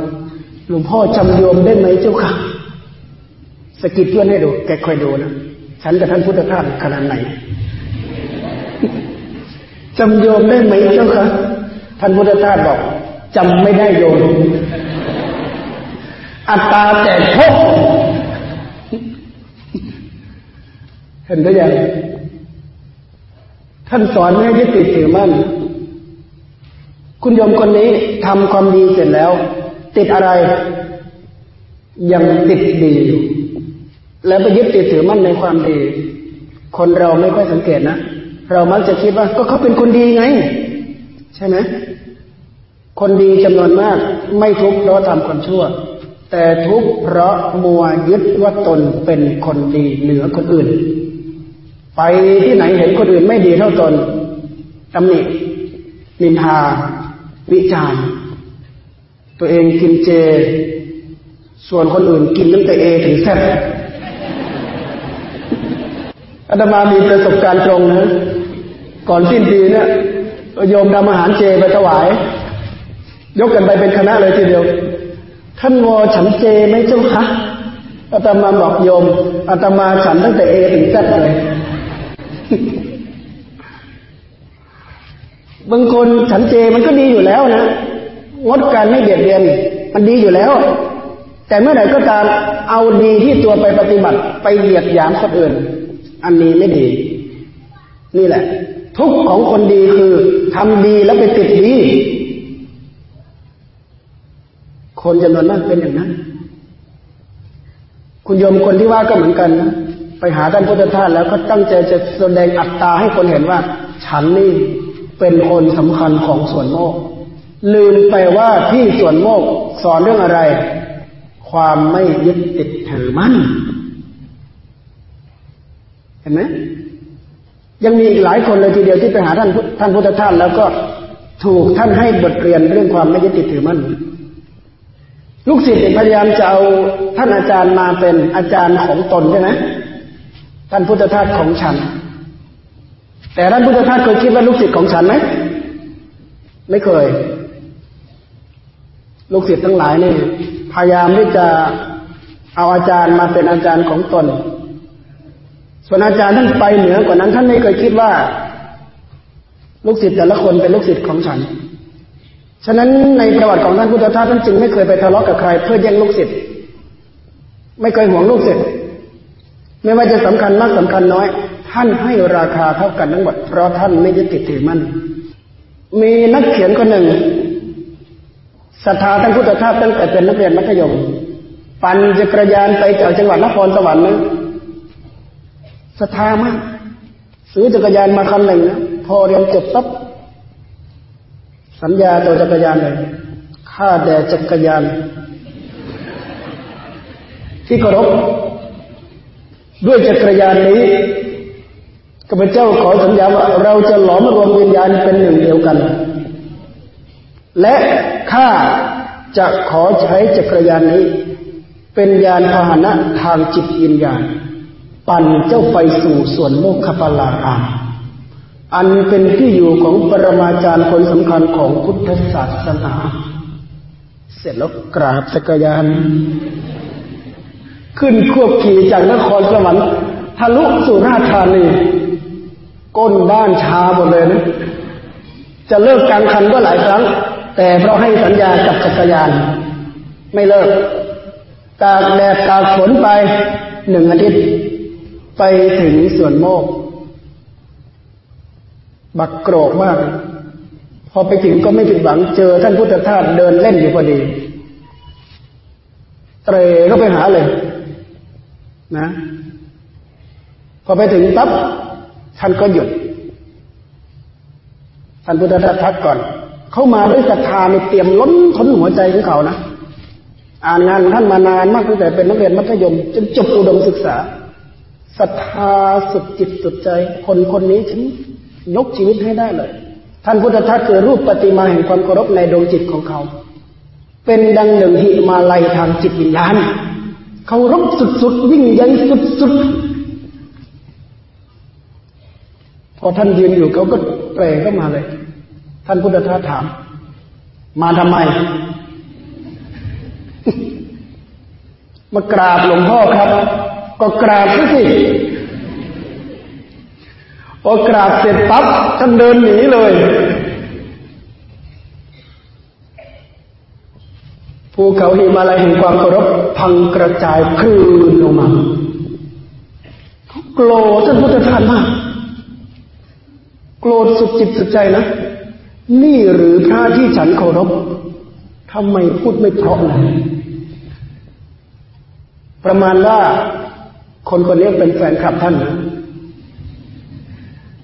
Speaker 1: หลวงพ่อจำโยมได้ไหมเจ้าค่ะสกิดเพื่อนให้ดู แกคอยดูนะฉันกับท่านพุทธทาสขนาดไหนจำโยมได้ไหมเจ้าค่ะท่านพุทธทาสบอกจำไม่ได้โยมอัตตาแต่พกเห็นได้ยัง ท่านสอนให้ยึดติดถือมั่น คุณโยมคนนี้ทำความดีเสร็จแล้ว ติดอะไร ยังติดดีอยู่ แล้วไปยึดติดถือมั่นในความดี คนเราไม่ค่อยสังเกตนะเรามักจะคิดว่าก็เขาเป็นคนดีไง ใช่ไหมคนดีจำนวนมาก ไม่ทุกข์เพราะทำความชั่ว แต่ทุกข์เพราะมัวยึดว่าตนเป็นคนดีเหนือคนอื่น ไปที่ไหนเห็นคนอื่นไม่ดีเท่าตนตำหนินินทา วิจารณ์ ตัวเองกินเจ ส่วนคนอื่นกินตั้งแต่เอถึงแซ่บอาตมามีประสบการณ์ตรงนะ ก่อนสิ้นปีเนี่ยโยมทำอาหารเจไปถวาย ยกกันไปเป็นคณะเลยทีเดียว ท่านวอฉันเจไหมเจ้าคะอาตมาบอกโยมอาตมาฉันตั้งแต่เอถึงแซ่บเลย บางคนฉันเจมันก็ดีอยู่แล้วนะงดการไม่เบียดเบียน มันดีอยู่แล้ว แต่เมื่อไหร่ก็ตามเอาดีที่ตัวไปปฏิบัติไปเหยียดหยามคนอื่น อันนี้ไม่ดี นี่แหละ ทุกของคนดีคือทำดีแล้วไปติดดี คนจำนวนมากเป็นอย่างนั้น คุณโยมคนที่ว่าก็เหมือนกันนะ ไปหาท่านพุทธทาสแล้วก็ตั้งใจจะแสดงอัตตาให้คนเห็นว่า ฉันนี่เป็นคนสำคัญของส่วนโมก ลืมไปว่าที่ส่วนโมกสอนเรื่องอะไร ความไม่ยึดติดถือมั่น เห็นไหมยังมีอีกหลายคนเลยทีเดียวที่ไปหาท่านท่านพุทธทาสแล้วก็ถูกท่านให้บทเรียนเรื่องความไม่ยึดติดถือมั่นลูกศิษย์พยายามจะเอาท่านอาจารย์มาเป็นอาจารย์ของตนใช่ไหม ท่านพุทธทาสของฉัน แต่ท่านพุทธทาสเคยคิดว่าลูกศิษย์ของฉันไหมไม่เคย ลูกศิษย์ทั้งหลายนี่พยายามที่จะเอาอาจารย์มาเป็นอาจารย์ของตน ส่วนอาจารย์ท่านไปเหนือกว่านั้น ท่านไม่เคยคิดว่า ลูกศิษย์แต่ละคนเป็นลูกศิษย์ของฉัน ฉะนั้นในประวัติของท่านพุทธทาสท่านจึงไม่เคยไปทะเลาะกับใคร เพื่อแย่งลูกศิษย์ ไม่เคยห่วงลูกศิษย์ ไม่ว่าจะสำคัญมากสำคัญน้อย ท่านให้ราคาเท่ากันทั้งหมดเพราะท่านไม่ยึดติดถือมั่นมีนักเขียนคนหนึ่งศรัทธาท่านพุทธทาสตั้งแต่เป็นนักเรียนมัธยม ปั่นจักรยานไปจากจังหวัดนครสวรรค์นะศรัทธามากซื้อจักรยานมาคันหนึ่งนะพอเรียนจบปั๊บสัญญาตัวจักรยานเลยข้าแด่จักรยาน ที่เคารพ ด้วยจักรยานนี้ข้าพเจ้าขอสัญญาว่าเราจะหลอมรวมวิญญาณเป็นหนึ่งเดียวกัน และข้าจะขอใช้จักรยานนี้ เป็นยานพาหนะทางจิตวิญญาณ ปั่นเจ้าไปสู่ส่วนโมกขปลาอามอันเป็นที่อยู่ของปรมาจารย์คนสำคัญของพุทธศาสนา เสร็จแล้วกราบจักรยาน ขึ้นควบขี่จากนครสวรรค์ทะลุสุราษฎร์ธานีก้นบ้านชาหมดเลยนะจะเลิกกลางคันก็หลายครั้ง แต่เพราะให้สัญญากับจักรยาน ไม่เลิกตากแดดตากฝนไปหนึ่งอาทิตย์ ไปถึงสวนโมก บักโกรกมาก พอไปถึงก็ไม่ผิดหวังเจอท่านพุทธทาสเดินเล่นอยู่พอดี เตรก็ไปหาเลย นะ พอไปถึงปั๊บท่านก็หยุด ท่านพุทธทาสทักก่อน เข้ามาด้วยศรัทธาในเตรียมล้นทนหัวใจของเขานะ อ่านงานท่านมานานมากตั้งแต่เป็นนักเรียนมัธยมจนจบอุดมศึกษาศรัทธาสุดจิตสุดใจ คนคนนี้ฉันยกชีวิตให้ได้เลย ท่านพุทธทาสคือรูปปฏิมาแห่งความเคารพในดวงจิตของเขา เป็นดังหนึ่งหิมาลัยทางจิตวิญญาณ เคารพสุดๆยิ่งใหญ่สุดๆพอท่านยืนอยู่เขาก็เปรเข้ามาเลย ท่านพุทธทาสถาม มาทำไม มากราบหลวงพ่อครับ ก็กราบสิพอกราบเสร็จปั๊บท่านเดินหนีเลย ภูเขาหิมาลัยแห่งความเคารพพังกระจายคลื่นลงมาโกรธท่านพุทธทาสมาก โกรธสุดจิตสุดใจนะ นี่หรือพระที่ฉันเคารพทำไมพูดไม่เพราะเลยประมาณว่าคนคนนี้เป็นแฟนคลับท่านนะ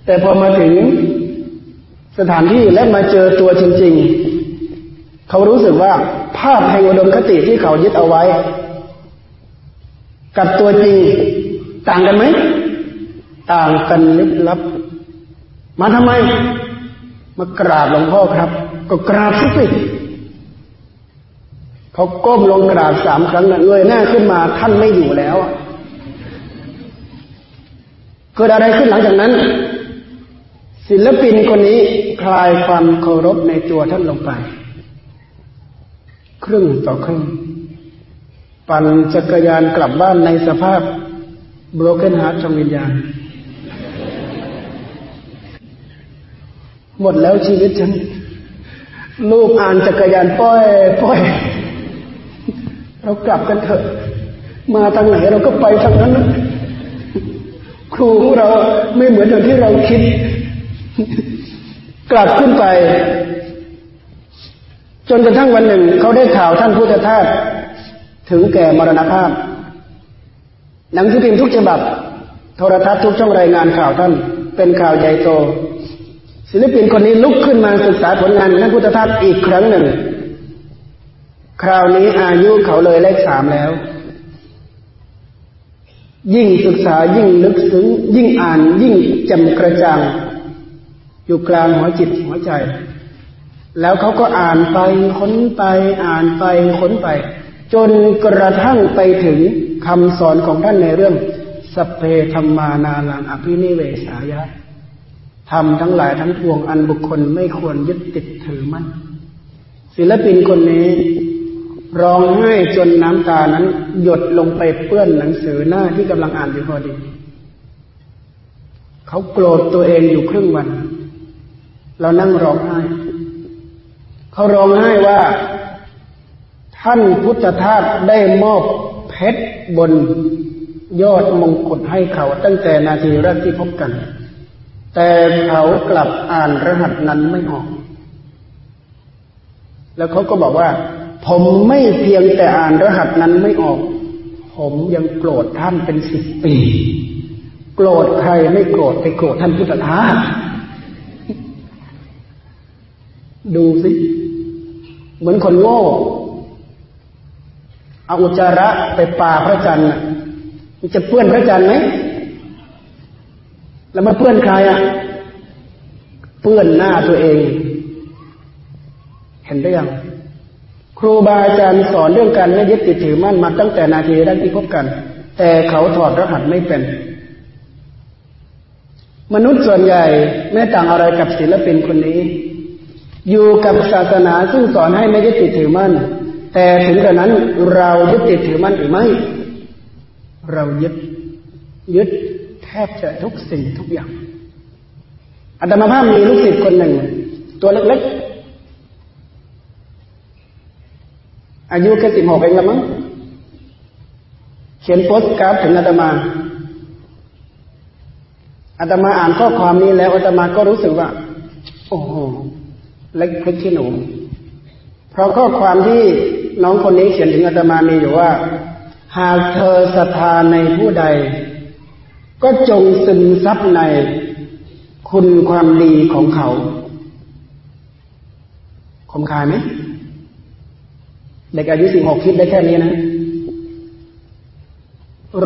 Speaker 1: แต่พอมาถึงสถานที่และมาเจอตัวจริง ๆ เขารู้สึกว่าภาพแห่งอุดมคติที่เขายึดเอาไว้ กับตัวจริงต่างกันไหม ต่างกันลิบลับ มาทำไม มากราบหลวงพ่อครับ ก็กราบสิสิเขาก้มลงกราบสามครั้งนั้นเงยหน้าขึ้นมาท่านไม่อยู่แล้วเกิดอะไรขึ้นหลังจากนั้น ศิลปินคนนี้คลายความเคารพในตัวท่านลงไป ครึ่งต่อครึ่ง ปั่นจักรยานกลับบ้านในสภาพ broken heart ทางวิญญาณ หมดแล้วชีวิตฉัน ลูกอ่านจักรยานป้อยป้อย เรากลับกันเถอะ มาทางไหนเราก็ไปทางนั้นครูของเราไม่เหมือนอย่างที่เราคิด กลับขึ้นไป จนกระทั่งวันหนึ่ง เขาได้ข่าวท่านพุทธทาสถึงแก่มรณภาพ หนังสือพิมพ์ทุกฉบับ โทรทัศน์ทุกช่องรายงานข่าวท่าน เป็นข่าวใหญ่โต ศิลปินคนนี้ลุกขึ้นมาศึกษาผลงานนักพุทธทาสอีกครั้งหนึ่ง คราวนี้อายุเขาเลยเลขสามแล้ว ยิ่งศึกษายิ่งลึกซึ้งยิ่งอ่านยิ่งจำกระจ่างอยู่กลางหัวจิตหัวใจ แล้วเขาก็อ่านไปค้นไปอ่านไปค้นไป จนกระทั่งไปถึงคำสอนของท่านในเรื่องสเพธรรมานาลังอภินิเวสายะทำทั้งหลายทั้งปวงอันบุคคลไม่ควรยึดติดถือมั่นศิลปินคนนี้ร้องไห้จนน้ำตานั้น หยดลงไปเปื้อนหนังสือหน้าที่กำลังอ่านอยู่พอดี เขาโกรธตัวเองอยู่ครึ่งวัน เรานั่งร้องไห้ เขาร้องไห้ว่า ท่านพุทธทาสได้มอบเพชรบนยอดมงกุฎให้เขาตั้งแต่นาทีแรกที่พบกัน แต่เขากลับอ่านรหัสนั้นไม่ออก แล้วเขาก็บอกว่า ผมไม่เพียงแต่อ่านรหัสนั้นไม่ออก ผมยังโกรธท่านเป็นสิบปี โกรธใครไม่โกรธไปโกรธท่านพุทธทาส ดูสิ เหมือนคนโง่เอาอุจจาระไปป่าพระจันทร์มันจะเปื้อนพระจันทร์ไหมแล้วมาเปื้อนใครอะ เปื้อนหน้าตัวเอง เห็นได้ยังครูบาอาจารย์สอนเรื่องการไม่ยึดติดถือมั่นมาตั้งแต่นาทีแรกที่พบกัน แต่เขาถอดรหัสไม่เป็น มนุษย์ส่วนใหญ่ไม่ต่างอะไรกับศิลปินคนนี้ อยู่กับศาสนาซึ่งสอนให้ไม่ยึดติดถือมั่น แต่ถึงกระนั้นเรายึดติดถือมั่นหรือไม่ เรายึดยึดแทบจะทุกสิ่งทุกอย่างอาตมาภาพมีลูกศิษย์คนหนึ่ง ตัวเล็กๆ อายุแค่สิบหกเองละมั้งเขียนโพสต์การ์ดถึงอาตมาอาตมาอ่านข้อความนี้แล้วอาตมาก็รู้สึกว่า โอ้โห เล็กพลิกที่หนู เพราะข้อความที่น้องคนนี้เขียนถึงอาตมามีอยู่ว่า หากเธอศรัทธาในผู้ใด ก็จงซึมซับในคุณความดีของเขา คมคายไหมเด็กอายุสิบหกคิดได้แค่นี้นะ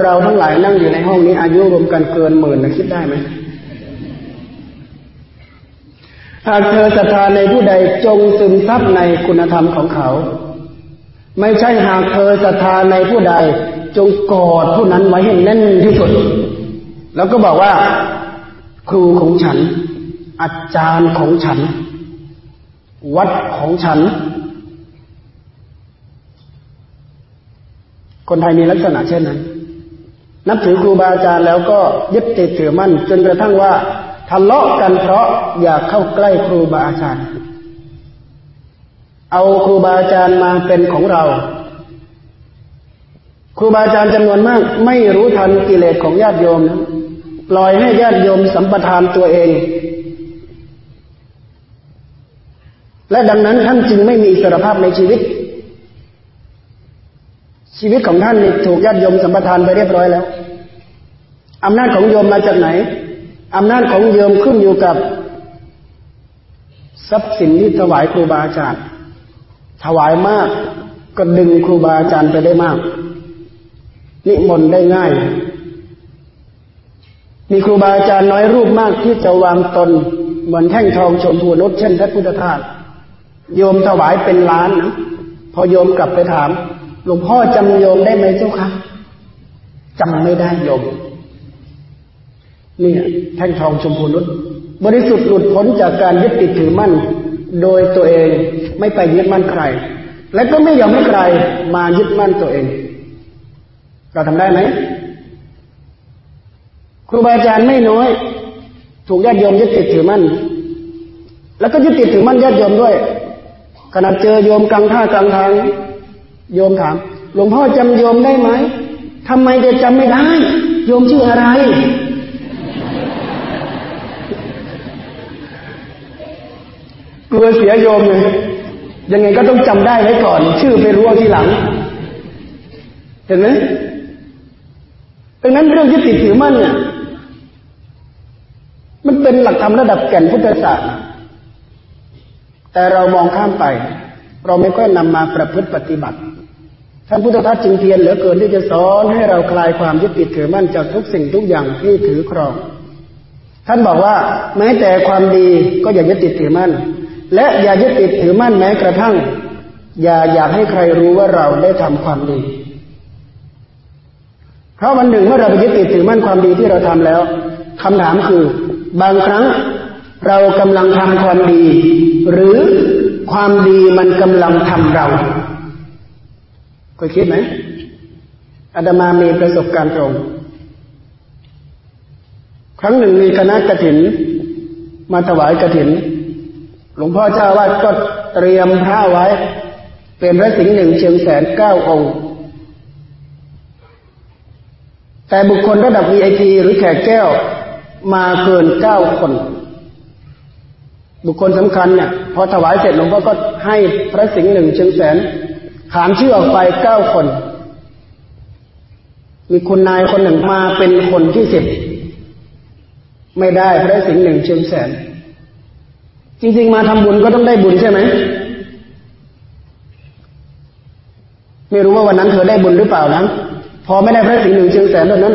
Speaker 1: เราทั้งหลายนั่งอยู่ในห้องนี้อายุรวมกันเกินหมื่นนะคิดได้ไหม หากเธอศรัทธาในผู้ใดจงซึมซับในคุณธรรมของเขา ไม่ใช่หากเธอศรัทธาในผู้ใด จงกอดผู้นั้นไว้ให้แน่นที่สุด แล้วก็บอกว่า ครูของฉัน อาจารย์ของฉัน วัดของฉัน คนไทยมีลักษณะเช่นนั้น นับถือครูบาอาจารย์แล้วก็ยึดติดถือมั่นจนกระทั่งว่า ทะเลาะกันเพราะอยากเข้าใกล้ครูบาอาจารย์ เอาครูบาอาจารย์มาเป็นของเรา ครูบาอาจารย์จำนวนมาก ไม่รู้ทันกิเลสของญาติโยมนะปล่อยให้ญาติโยมสัมปทานตัวเอง และดังนั้นท่านจึงไม่มีอิสรภาพในชีวิต ชีวิตของท่านถูกญาติโยมสัมปทานไปเรียบร้อยแล้วอำนาจของโยมมาจากไหน อำนาจของโยมขึ้นอยู่กับ ทรัพย์สินที่ถวายครูบาอาจารย์ ถวายมากก็ดึงครูบาอาจารย์ไปได้มาก นิมนต์ได้ง่าย มีครูบาอาจารย์น้อยรูปมากที่จะวางตน เหมือนแท่งทองชมพูนุชเช่นพระพุทธทาสโยมถวายเป็นล้านนะพอโยมกลับไปถาม หลวงพ่อจำโยมได้ไหมเจ้าคะจำไม่ได้โยม นี่แท่งทองชมพูนุชบริสุทธิ์หลุดพ้นจากการยึดติดถือมั่น โดยตัวเองไม่ไปยึดมั่นใคร และก็ไม่ยอมให้ใครมายึดมั่นตัวเอง เราทำได้ไหมครูบาอาจารย์ไม่น้อย ถูกญาติโยมยึดติดถือมั่น แล้วก็ยึดติดถือมั่นญาติโยมด้วยขณะเจอโยมกลางท่ากลางทางโยมถาม หลวงพ่อจำโยมได้ไหมทำไมจะจำไม่ได้ โยมชื่ออะไร กลัวเสียโยมเลยยังไงก็ต้องจำได้ไว้ก่อน ชื่อไปรู้ทีหลัง เห็นไหมดังนั้นเรื่องยึดติดถือมั่นเนี่ยมันเป็นหลักธรรมระดับแก่นพุทธศาสนาแต่เรามองข้ามไป เราไม่ค่อยนำมาประพฤติปฏิบัติท่านพุทธทาสจึงเพียรเหลือเกินที่จะสอนให้เราคลายความยึดติดถือมั่นจากทุกสิ่งทุกอย่างที่ถือครอง ท่านบอกว่าแม้แต่ความดีก็อย่ายึดติดถือมั่น และอย่ายึดติดถือมั่นแม้กระทั่ง อย่าอยากให้ใครรู้ว่าเราได้ทำความดี เพราะวันหนึ่งเมื่อเราไปยึดติดถือมั่นความดีที่เราทำแล้วคำถามคือ บางครั้งเรากำลังทำความดี หรือความดีมันกำลังทำเราเคยคิดไหมอาดามามีประสบการณ์ตรง ครั้งหนึ่งมีคณะกระถิน มาถวายกระถิน หลวงพ่อเจ้าวาดก็เตรียมพระไว้ เป็นพระสิงห์หนึ่งเชียงแสนเก้าองค์แต่บุคคลระดับ VIP หรือแขกแก้วมาเกินเก้าคน บุคคลสำคัญเนี่ยพอถวายเสร็จหลวงพ่อก็ให้พระสิงห์หนึ่งเชิงแสนขานชื่อออกไปเก้าคน มีคุณนายคนหนึ่งมาเป็นคนที่สิบไม่ได้พระสิงห์หนึ่งเชิงแสน จริง ๆ มาทำบุญก็ต้องได้บุญใช่ไหม ไม่รู้ว่าวันนั้นเธอได้บุญหรือเปล่านะ พอไม่ได้พระสิงห์หนึ่งเชิงแสนตอนนั้น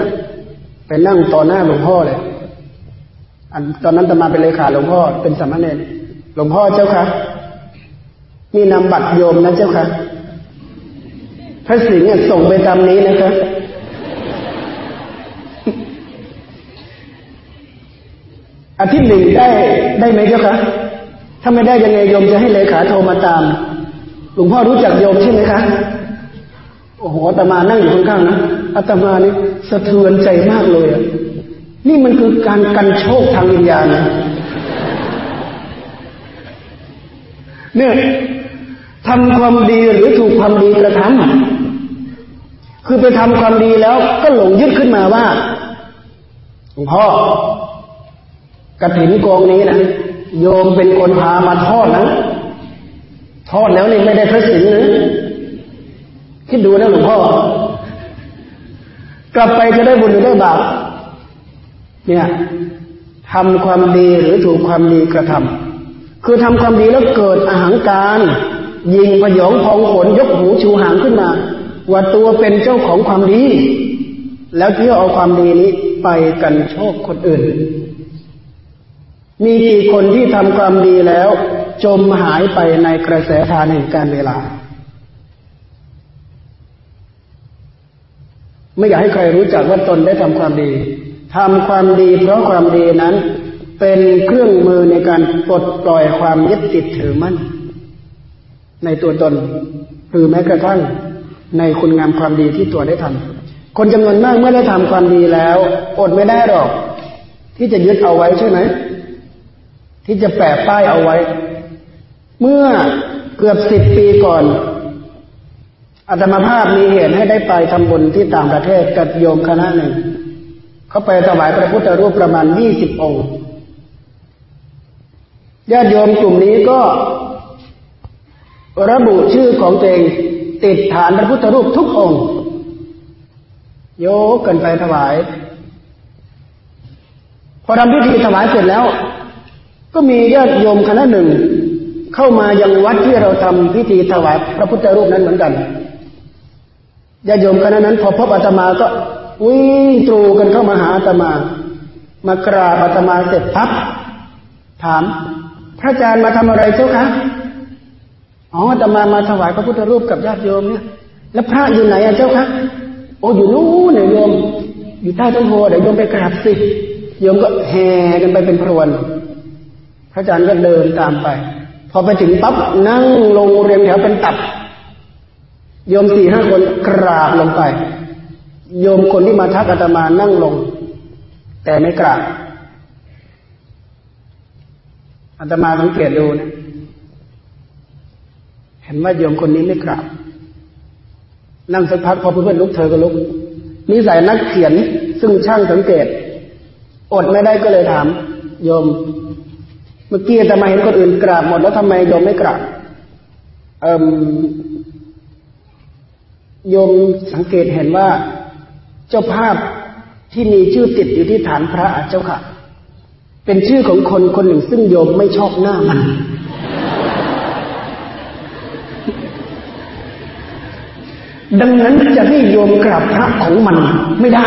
Speaker 1: ไปนั่งต่อหน้าหลวงพ่อเลย อันตอนนั้นจะมาเป็นเลขาหลวงพ่อเป็นสามเณรหลวงพ่อเจ้าค่ะมีนำบัตรโยมนะเจ้าค่ะพระสิงห์ส่งไปตามนี้นะคะอาทิตย์หนึ่งได้ได้ไหมเจ้าคะ ถ้าไม่ได้ยังไงโยมจะให้เลขาโทรมาตาม หลวงพ่อรู้จักโยมใช่ไหมคะ โอ้โหอาตมานั่งอยู่ข้างๆนะอาตมานี่สะเทือนใจมากเลยอะนี่มันคือการกันโชคทางวิญญาณนะเนี่ยทำความดีหรือถูกความดีกระทำคือไปทำความดีแล้วก็หลงยึดขึ้นมาว่าหลวงพ่อกระถินกองนี้นะ โยมเป็นคนพามาทอดนะทอดแล้วนี่ไม่ได้พระสิงห์นะคิดดูนะหลวงพ่อกลับไปจะได้บุญหรือได้บาปเนี่ยทำความดีหรือถูกความดีกระทำคือทำความดีแล้วเกิดอาหางการ ยิงพยองพองขนยกหูชูหางขึ้นมา ว่าตัวเป็นเจ้าของความดี แล้วเที่ยวเอาความดีนี้ไปกันโชคคนอื่น มีกี่คนที่ทำความดีแล้ว จมหายไปในกระแสทานแห่งการเวลา ไม่อยากให้ใครรู้จักว่าตนได้ทำความดีทำความดีเพราะความดีนั้น เป็นเครื่องมือในการปลดปล่อยความยึดติดถือมั่น ในตัวตน หรือแม้กระทั่งในคุณงามความดีที่ตัวได้ทำคนจำนวนมากเมื่อได้ทำความดีแล้ว อดไม่ได้หรอก ที่จะยึดเอาไว้ใช่ไหม ที่จะแปะป้ายเอาไว้ เมื่อเกือบสิบปีก่อนอาตมาภาพมีเหตุให้ได้ไปทำบุญที่ต่างประเทศกับโยมคณะหนึ่ง เขาไปถวายพระพุทธรูปประมาณยี่สิบองค์ญาติโยมกลุ่มนี้ก็ระบุชื่อของตัวเองติดฐานพระพุทธรูปทุกองค์ โยกกันไปถวาย พอทำพิธีถวายเสร็จแล้ว ก็มีญาติโยมคณะหนึ่ง เข้ามายังวัดที่เราทำพิธีถวายพระพุทธรูปนั้นเหมือนกันญาติโยมคณะนั้น พอพบอาตมาก็วิ่งตรูกันเข้ามาหาอาตมา มากราบอาตมาเสร็จพับถาม พระอาจารย์มาทำอะไรเจ้าคะอ๋ออาตมามาถวายพระพุทธรูปกับญาติโยมเนี่ย แล้วพระอยู่ไหนอะเจ้าคะโอ้อยู่นู้นเนี่ยโยม อยู่ใต้ต้นโพเดี๋ยวโยมไปกราบสิโยมก็แห่กันไปเป็นพรวน พระอาจารย์ก็เดินตามไป พอไปถึงปั๊บนั่งลงเรียงแถวเป็นตับโยมสี่ห้าคนกราบลงไป โยมคนที่มาทักอาตมานั่งลง แต่ไม่กราบอาตมาสังเกตดูนะเห็นว่าโยมคนนี้ไม่กราบ นั่งสักพักพอเพื่อนลุกเธอก็ลุกนิสัยนักเขียนซึ่งช่างสังเกต อดไม่ได้ก็เลยถาม โยม เมื่อกี้แต่มาเห็นคนอื่นกราบหมดแล้วทำไมโยมไม่กราบเอ่มโยมสังเกตเห็นว่าเจ้าภาพที่มีชื่อติดอยู่ที่ฐานพระเจ้าค่ะ เป็นชื่อของคนคนหนึ่งซึ่งโยมไม่ชอบหน้ามัน ดังนั้นจะให้โยมกราบพระของมันไม่ได้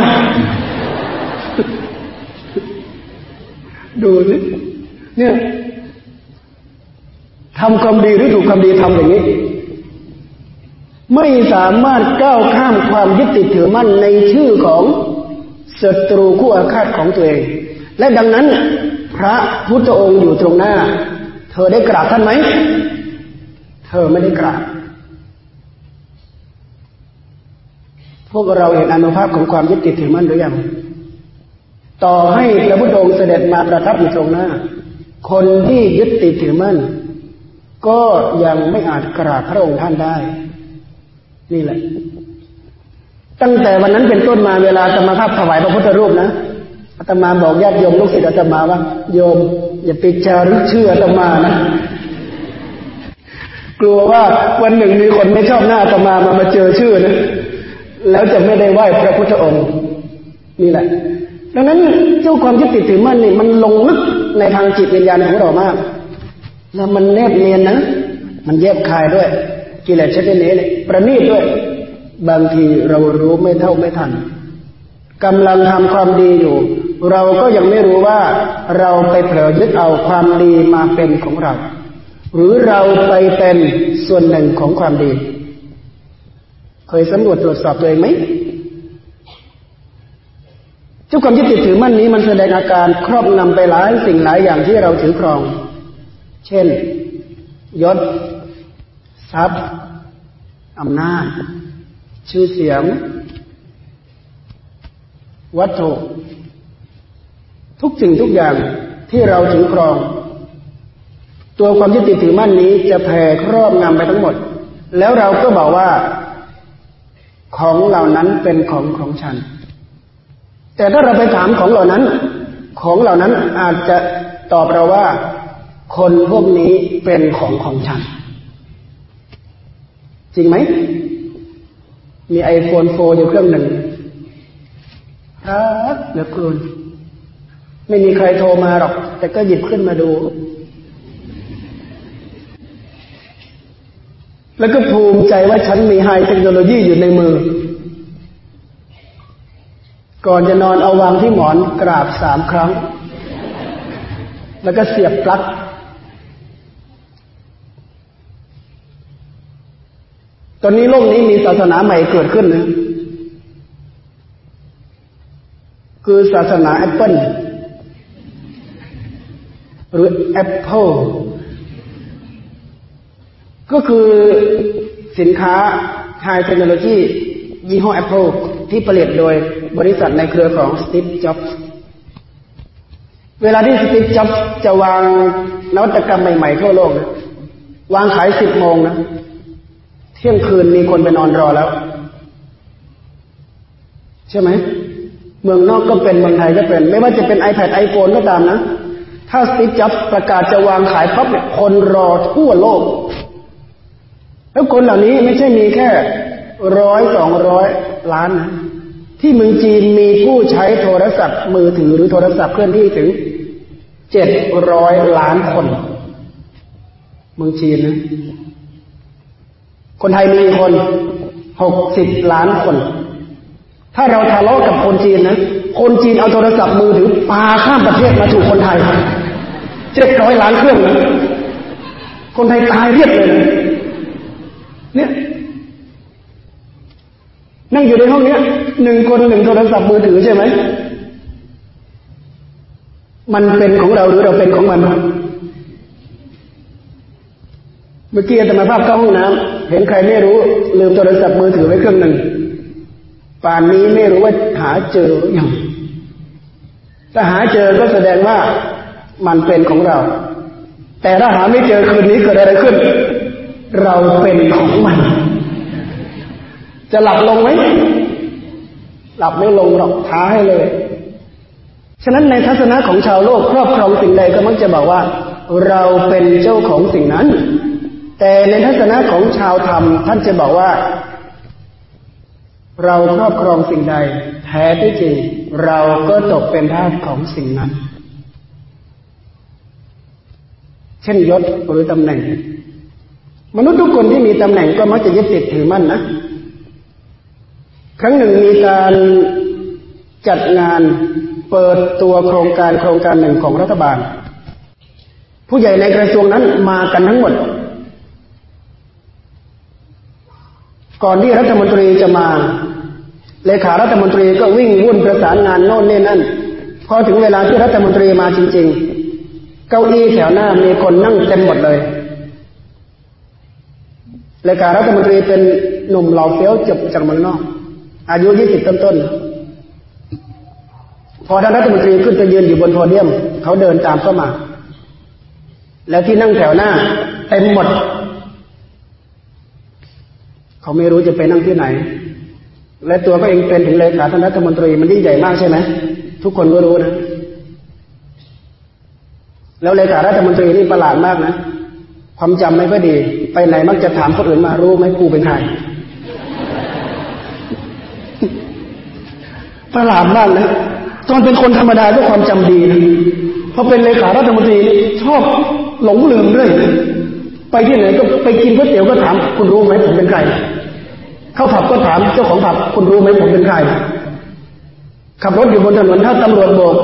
Speaker 1: ดูสิ เนี่ยทำความดีหรือถูกความดีทำอย่างนี้ ไม่สามารถก้าวข้ามความยึดติดถือมั่นในชื่อของศัตรูคู่อาฆาตของตัวเอง และดังนั้น พระพุทธองค์อยู่ตรงหน้า เธอได้กราบท่านไหม เธอไม่ได้กราบพวกเราเห็นอนุภาพของความยึดติดถือมั่นหรือยัง ต่อให้พระพุทธองค์เสด็จมาประทับอยู่ตรงหน้า คนที่ยึดติดถือมั่น ก็ยังไม่อาจกราบพระองค์ท่านได้ นี่แหละ ตั้งแต่วันนั้นเป็นต้นมาเวลาธรรมาภาพถวายพระพุทธรูปนะอาตมาบอกญาติโยมลูกศิษย์อาตมาว่า โยม อย่าไปจารึกชื่ออาตมานะกลัวว่าวันหนึ่งมีคนไม่ชอบหน้าอาตมามามาเจอชื่อนะแล้วจะไม่ได้ไหว้พระพุทธองค์ นี่แหละ ดังนั้นเจ้าความยึดติดถือมั่นนี่มันลงลึกในทางจิตวิญญาณของเรามาก แล้วมันแนบเนียนนะ มันแยบคายด้วย กิเลสชนิดนี้เลยประณีตด้วย บางทีเรารู้ไม่เท่าไม่ทันกำลังทำความดีอยู่ เราก็ยังไม่รู้ว่าเราไปเผลอยึดเอาความดีมาเป็นของเรา หรือเราไปเป็นส่วนหนึ่งของความดี เคยสำรวจตรวจสอบตัวเองไหม จ้าความยึดติดถือมั่นนี้มันแสดงอาการครอบงำไปหลายสิ่งหลายอย่างที่เราถือครอง เช่นยศทรัพย์อำนาจ ชื่อเสียง วัตถุ ทุกสิ่งทุกอย่างที่เราถือครอง ตัวความยึดติดถือมั่นนี้จะแผ่ครอบงำไปทั้งหมด แล้วเราก็บอกว่า ของเหล่านั้นเป็นของของฉัน แต่ถ้าเราไปถามของเหล่านั้น ของเหล่านั้นอาจจะตอบเราว่า คนพวกนี้เป็นของของฉัน จริงไหม มีไอโฟนโฟอยู่เครื่องหนึ่งครับเหลือเกินไม่มีใครโทรมาหรอก แต่ก็หยิบขึ้นมาดู แล้วก็ภูมิใจว่าฉันมีไฮเทคโนโลยีอยู่ในมือ ก่อนจะนอนเอาวางที่หมอนกราบสามครั้ง แล้วก็เสียบปลั๊กตอนนี้โลกนี้มีศาสนาใหม่เกิดขึ้นนะคือศาสนาแอปเปิลหรือแอปเปิลก็คือสินค้าไฮเทคโนโลยียี่ห้อ Apple ที่ผลิตโดยบริษัทในเครือของสตีฟจ็อบส์เวลาที่สตีฟจ็อบส์จะวางนวัตกรรมใหม่ๆทั่วโลกนะวางขายสิบโมงนะเที่ยงคืนมีคนไปนอนรอแล้ว ใช่ไหม เมืองนอกก็เป็นเมืองไทยก็เป็น ไม่ว่าจะเป็น iPad iPhone ก็ตามนะ ถ้าสตีฟจ็อบส์ประกาศจะวางขายปั๊บเนี่ยคนรอทั่วโลก แล้วคนเหล่านี้ไม่ใช่มีแค่ ร้อยสองร้อยล้านนะที่เมืองจีนมีผู้ใช้โทรศัพท์ มือถือหรือโทรศัพท์เคลื่อนที่ถึงเจ็ดร้อยล้านคน เมืองจีนนะ คนไทยมีคนหกสิบล้านคน ถ้าเราทะเลาะกับคนจีนนะ คนจีนเอาโทรศัพท์มือถือปาข้ามประเทศมาถูกคนไทยเจ็ดร้อยล้านเครื่องนะคนไทยตายเรียบเลยนะเนี่ย นั่งอยู่ในห้องเนี้ยหนึ่งคนหนึ่งโทรศัพท์มือถือใช่ไหม มันเป็นของเราหรือเราเป็นของมัน เมื่อกี้ธรรมาภาพเข้าห้องน้ำเห็นใครไม่รู้ลืมโทรศัพท์มือถือไว้เครื่องหนึ่งป่านนี้ไม่รู้ว่าหาเจอหรือยังถ้าหาเจอก็แสดงว่ามันเป็นของเรา แต่ถ้าหาไม่เจอคืนนี้เกิดอะไรขึ้น เราเป็นของมัน จะหลับลงไหมหลับไม่ลงหรอกท้าให้เลย ฉะนั้นในทัศนะของชาวโลกครอบครองสิ่งใดก็มักจะบอกว่า เราเป็นเจ้าของสิ่งนั้น แต่ในทัศนะของชาวธรรม ท่านจะบอกว่า เราครอบครองสิ่งใด แท้ที่จริงเราก็ตกเป็นทาสของสิ่งนั้น เช่นยศหรือตำแหน่ง มนุษย์ทุกคนที่มีตำแหน่งก็มักจะยึดติดถือมั่นนะ ครั้งหนึ่งมีการจัดงานเปิดตัวโครงการโครงการหนึ่งของรัฐบาล ผู้ใหญ่ในกระทรวงนั้นมากันทั้งหมด ก่อนที่รัฐมนตรีจะมา เลขารัฐมนตรีก็วิ่งวุ่นประสานงานโน่นนี่นั่นพอถึงเวลาที่รัฐมนตรีมาจริง ๆ เก้าอี้แถวหน้ามีคนนั่งเต็มหมดเลยเลขารัฐมนตรีเป็นหนุ่มเหล่อเฟี้ยวจบจากเมืองนอก อายุยี่สิบต้นๆ พอท่านรัฐมนตรีขึ้นไปยืนอยู่บนโพเดียม เขาเดินตามเข้ามา แล้วที่นั่งแถวหน้าเต็มหมด เขาไม่รู้จะไปนั่งที่ไหน และตัวก็เองเป็นถึงเลขาท่านรัฐมนตรีมันยิ่งใหญ่มากใช่ไหมทุกคนก็รู้นะ แล้วเลขารัฐมนตรีนี่ประหลาดมากนะ ความจำไม่ค่อยดี ไปไหนมักจะถามคนอื่นมารู้ไหมกูเป็นใคร ประหลาดมากนะตอนเป็นคนธรรมดาด้วยความจำดีนะพอเป็นเลขารัฐมนตรีชอบหลงลืมเรื่อยไปที่ไหนก็ไปกินก๋วยเตี๋ยวก็ถามคุณรู้ไหมผมเป็นใครเข้าผับก็ถามเจ้าของผับคุณรู้ไหมผมเป็นใครขับรถอยู่บนถนนถ้าตำรวจโบก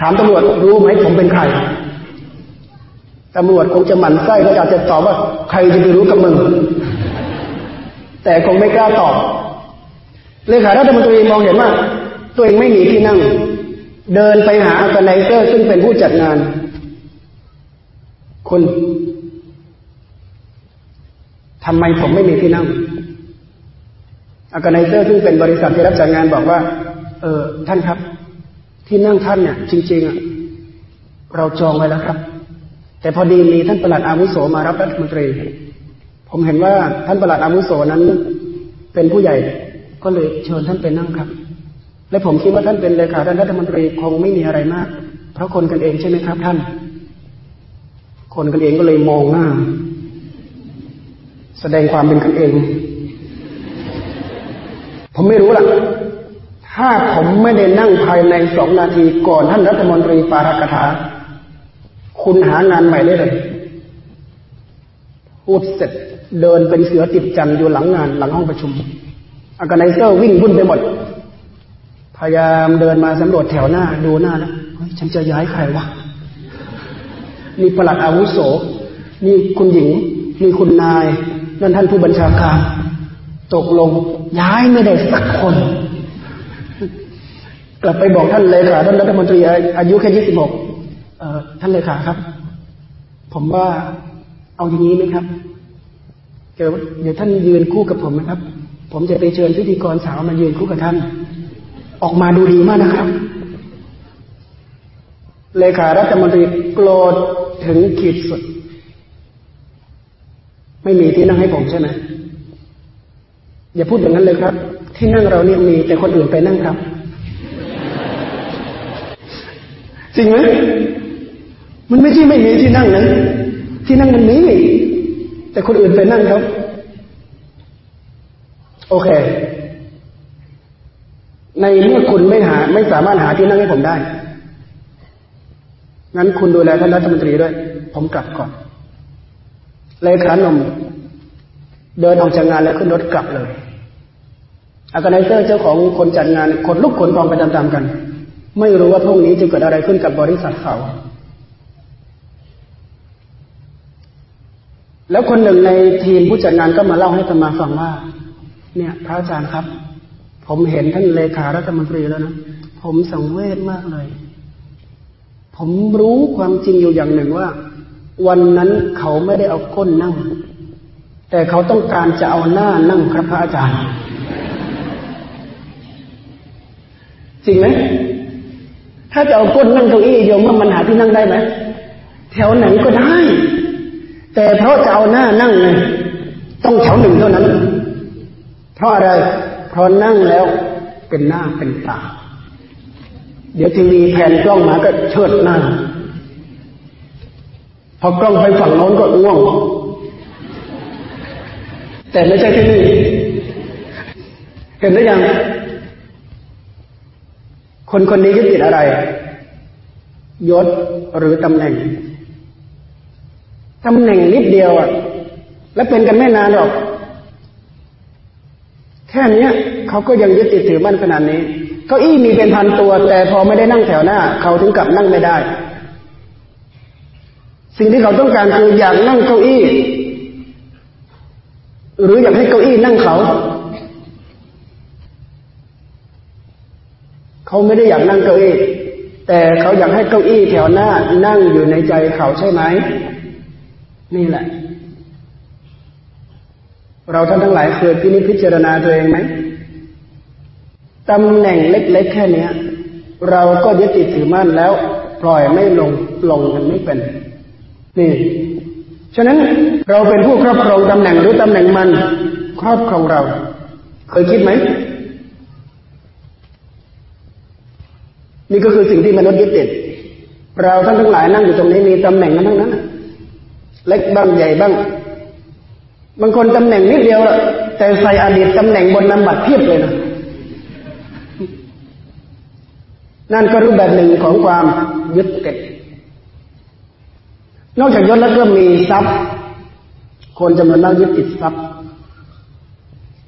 Speaker 1: ถามตำรวจรู้ไหมผมเป็นใครตำรวจคงจะหมั่นไส้ก็อากจะตอบว่า ใครจะไปรู้กับมึง แต่คงไม่กล้าตอบเลขารัฐมนตรีมองเห็นว่า ตัวเองไม่มีที่นั่ง เดินไปหาอากาไนเซอร์ซึ่งเป็นผู้จัดงาน คุณทำไมผมไม่มีที่นั่งอากาไนเซอร์ซึ่งเป็นบริษัทที่รับจัดงานบอกว่า เออท่านครับ ที่นั่งท่านเนี่ย จริง ๆอะเราจองไว้แล้วครับ แต่พอดีมีท่านประหลัดอาวุโสมารับรัฐมนตรี ผมเห็นว่าท่านประหลัดอาวุโสนั้น เป็นผู้ใหญ่ ก็เลยเชิญท่านไปนั่งครับ และผมคิดว่าท่านเป็นเลขาท่านรัฐมนตรีคงไม่มีอะไรมาก เพราะคนกันเองใช่ไหมครับ ท่าน คนกันเองก็เลยมองหน้า แสดงความเป็นกันเอง ผมไม่รู้ล่ะ ถ้าผมไม่ได้นั่งภายในสองนาทีก่อนท่านรัฐมนตรีปารักถา คุณหางานใหม่ได้เลยพูดเสร็จเดินเป็นเสือติดจันอยู่หลังงานหลังห้องประชุมอากาไนเซอร์วิ่งวุ่นไปหมด พยายามเดินมาสำรวจแถวหน้าดูหน้าแล้วฉันจะย้ายใครวะนี่ประหลัดอาวุโสนี่คุณหญิงนี่คุณนาย นั่นท่านผู้บัญชาการ ตกลงย้ายไม่ได้สักคน กลับไปบอกท่านเลขาท่านรัฐมนตรีอายุแค่ยี่สิบหกท่านเลขาครับ ผมว่าเอาอย่างนี้ไหมครับเดี๋ยวท่านยืนคู่กับผมนะครับ ผมจะไปเชิญพิธีกรสาวมายืนคู่กับท่าน ออกมาดูดีมากนะครับเลขารัฐมนตรีโกรธถึงขีดสุด ไม่มีที่นั่งให้ผมใช่ไหมอย่าพูดอย่างนั้นเลยครับ ที่นั่งเราเนี่ยมีแต่คนอื่นไปนั่งครับจริงไหมมันไม่ใช่ไม่มีที่นั่งนะที่นั่งมันมีแต่คนอื่นไปนั่งครับ โอเค ในเมื่อคุณไม่หา ไม่สามารถหาที่นั่งให้ผมได้ งั้นคุณดูแลท่านรัฐมนตรีด้วย ผมกลับก่อน เลขานมเดินออกจากงานแล้วขึ้นรถกลับเลยอากาไนเซอร์เจ้าของคนจัดงานขนลุกขนพองไปตามๆกัน ไม่รู้ว่าพรุ่งนี้จะเกิดอะไรขึ้นกับบริษัทเขา แล้วคนหนึ่งในทีมผู้จัดงานก็มาเล่าให้ธรรมาฟังว่า เนี่ย พระอาจารย์ครับ ผมเห็นท่านเลขารัฐมนตรีแล้วนะ ผมสังเวชมากเลย ผมรู้ความจริงอยู่อย่างหนึ่งว่า วันนั้นเขาไม่ได้เอาก้นนั่ง แต่เขาต้องการจะเอาหน้านั่งครับพระอาจารย์ จริงไหมถ้าจะเอาก้นนั่งเก้าอี้โยมว่ามันหาที่นั่งได้ไหมแถวไหนก็ได้ แต่เพราะจะเอาหน้านั่งไงต้องแถวหนึ่งเท่านั้น เพราะอะไร พราะนั่งแล้วเป็นหน้าเป็นตา เดี๋ยวทีวีแผ่นกล้องมาก็เชิดหน้า พอกล้องไปฝั่งโน้นก็ง่วง แต่ไม่ใช่ที่นี่ เห็นหรือยัง คนคนนี้ยึดติดอะไร ยศหรือตำแหน่งตำแหน่งนิดเดียวอะ แล้วเป็นกันไม่นานหรอก แค่นี้เขาก็ยังยึดติดถือมั่นขนาดนี้ เก้าอี้มีเป็นพันตัว แต่พอไม่ได้นั่งแถวหน้า เขาถึงกับนั่งไม่ได้ สิ่งที่เขาต้องการคืออยากนั่งเก้าอี้ หรืออยากให้เก้าอี้นั่งเขา เขาไม่ได้อยากนั่งเก้าอี้ แต่เขาอยากให้เก้าอี้แถวหน้านั่งอยู่ในใจเขาใช่ไหมนี่แหละ เราท่านทั้งหลายเคยพินิจพิจารณาตัวเองไหมตำแหน่งเล็ก ๆ แค่เนี้ย เราก็ยึดติดถือมั่นแล้ว ปล่อยไม่ลงลงกันไม่เป็น นี่ ฉะนั้นเราเป็นผู้ครอบครองตำแหน่งหรือตำแหน่งมัน ครอบครองเรา เคยคิดไหมนี่ก็คือสิ่งที่มนุษย์ยึดติด เราท่านทั้งหลายนั่งอยู่ตรงนี้มีตำแหน่งกันทั้งนั้นเล็กบ้างใหญ่บ้าง บางคนตำแหน่งนิดเดียวแต่ใส่อดีตตำแหน่งบนนำบัตรเพียบเลยนะนั่นก็รูปแบบหนึ่งของความยึดติดนอกจากยศแล้วก็มีทรัพย์ คนจำนวนมากยึดติดทรัพย์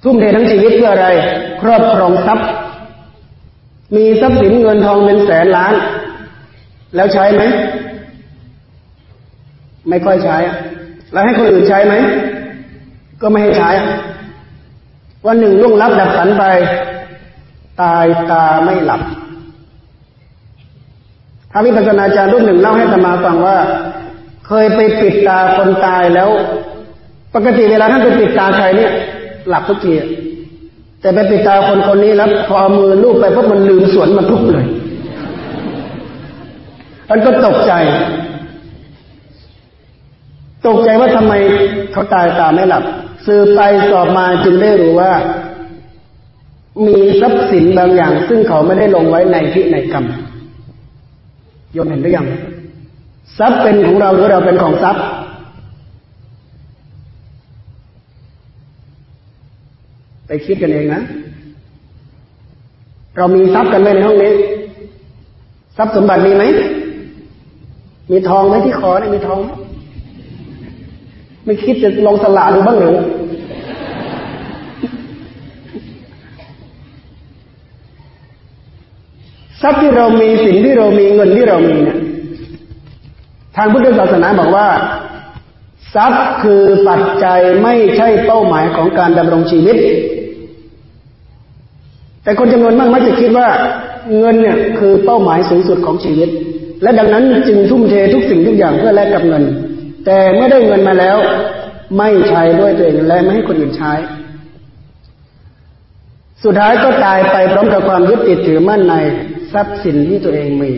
Speaker 1: ทุ่มเททั้งชีวิตเพื่ออะไร ครอบครองทรัพย์ มีทรัพย์สินเงินทองเป็นแสนล้าน แล้วใช้ไหม ไม่ค่อยใช้ แล้วให้คนอื่นใช้ไหม ก็ไม่ให้ใช้ วันหนึ่งล่วงลับดับสันไป ตายตาไม่หลับพระวิปัสสนาจารย์รูปหนึ่งเล่าให้ธรรมาฟังว่า เคยไปปิดตาคนตายแล้ว ปกติเวลาท่านไปปิดตาใครเนี่ย หลับทุกทีแต่ไปปิดตาคนคนนี้แล้วพอเอามือลูบไปเพราะมันลืมสวนมันทุกเลยมันก็ตกใจ ตกใจว่าทำไมเขาตายตาไม่หลับ สืบไปสอบมาจึงได้รู้ว่า มีทรัพย์สินบางอย่าง ซึ่งเขาไม่ได้ลงไว้ในพิในกรรมโยมเห็นหรือยังทรัพย์เป็นของเราหรือเราเป็นของทรัพย์ ไปคิดกันเองนะเรามีทรัพย์กันไหมในห้องนี้ ทรัพย์สมบัติมีไหม มีทองไหมที่คอเนี่ยมีทองไม่คิดจะลองสละดูบ้างหรือ ทรัพย์ที่เรามีสิ่งที่เรามีเงินที่เรามีเนี่ยทางพุทธศาสนาบอกว่า ทรัพย์คือปัจจัยไม่ใช่เป้าหมายของการดำรงชีวิต แต่คนจำนวนมากมักจะคิดว่าเงินเนี่ยคือเป้าหมายสูงสุดของชีวิต และดังนั้นจึงทุ่มเททุกสิ่งทุกอย่างเพื่อแลกกับเงิน แต่เมื่อได้เงินมาแล้ว ไม่ใช้ด้วยตัวเองและไม่ให้คนอื่นใช้ สุดท้ายก็ตายไปพร้อมกับความยึดติดถือมั่นใน ทรัพย์สินที่ตัวเองมี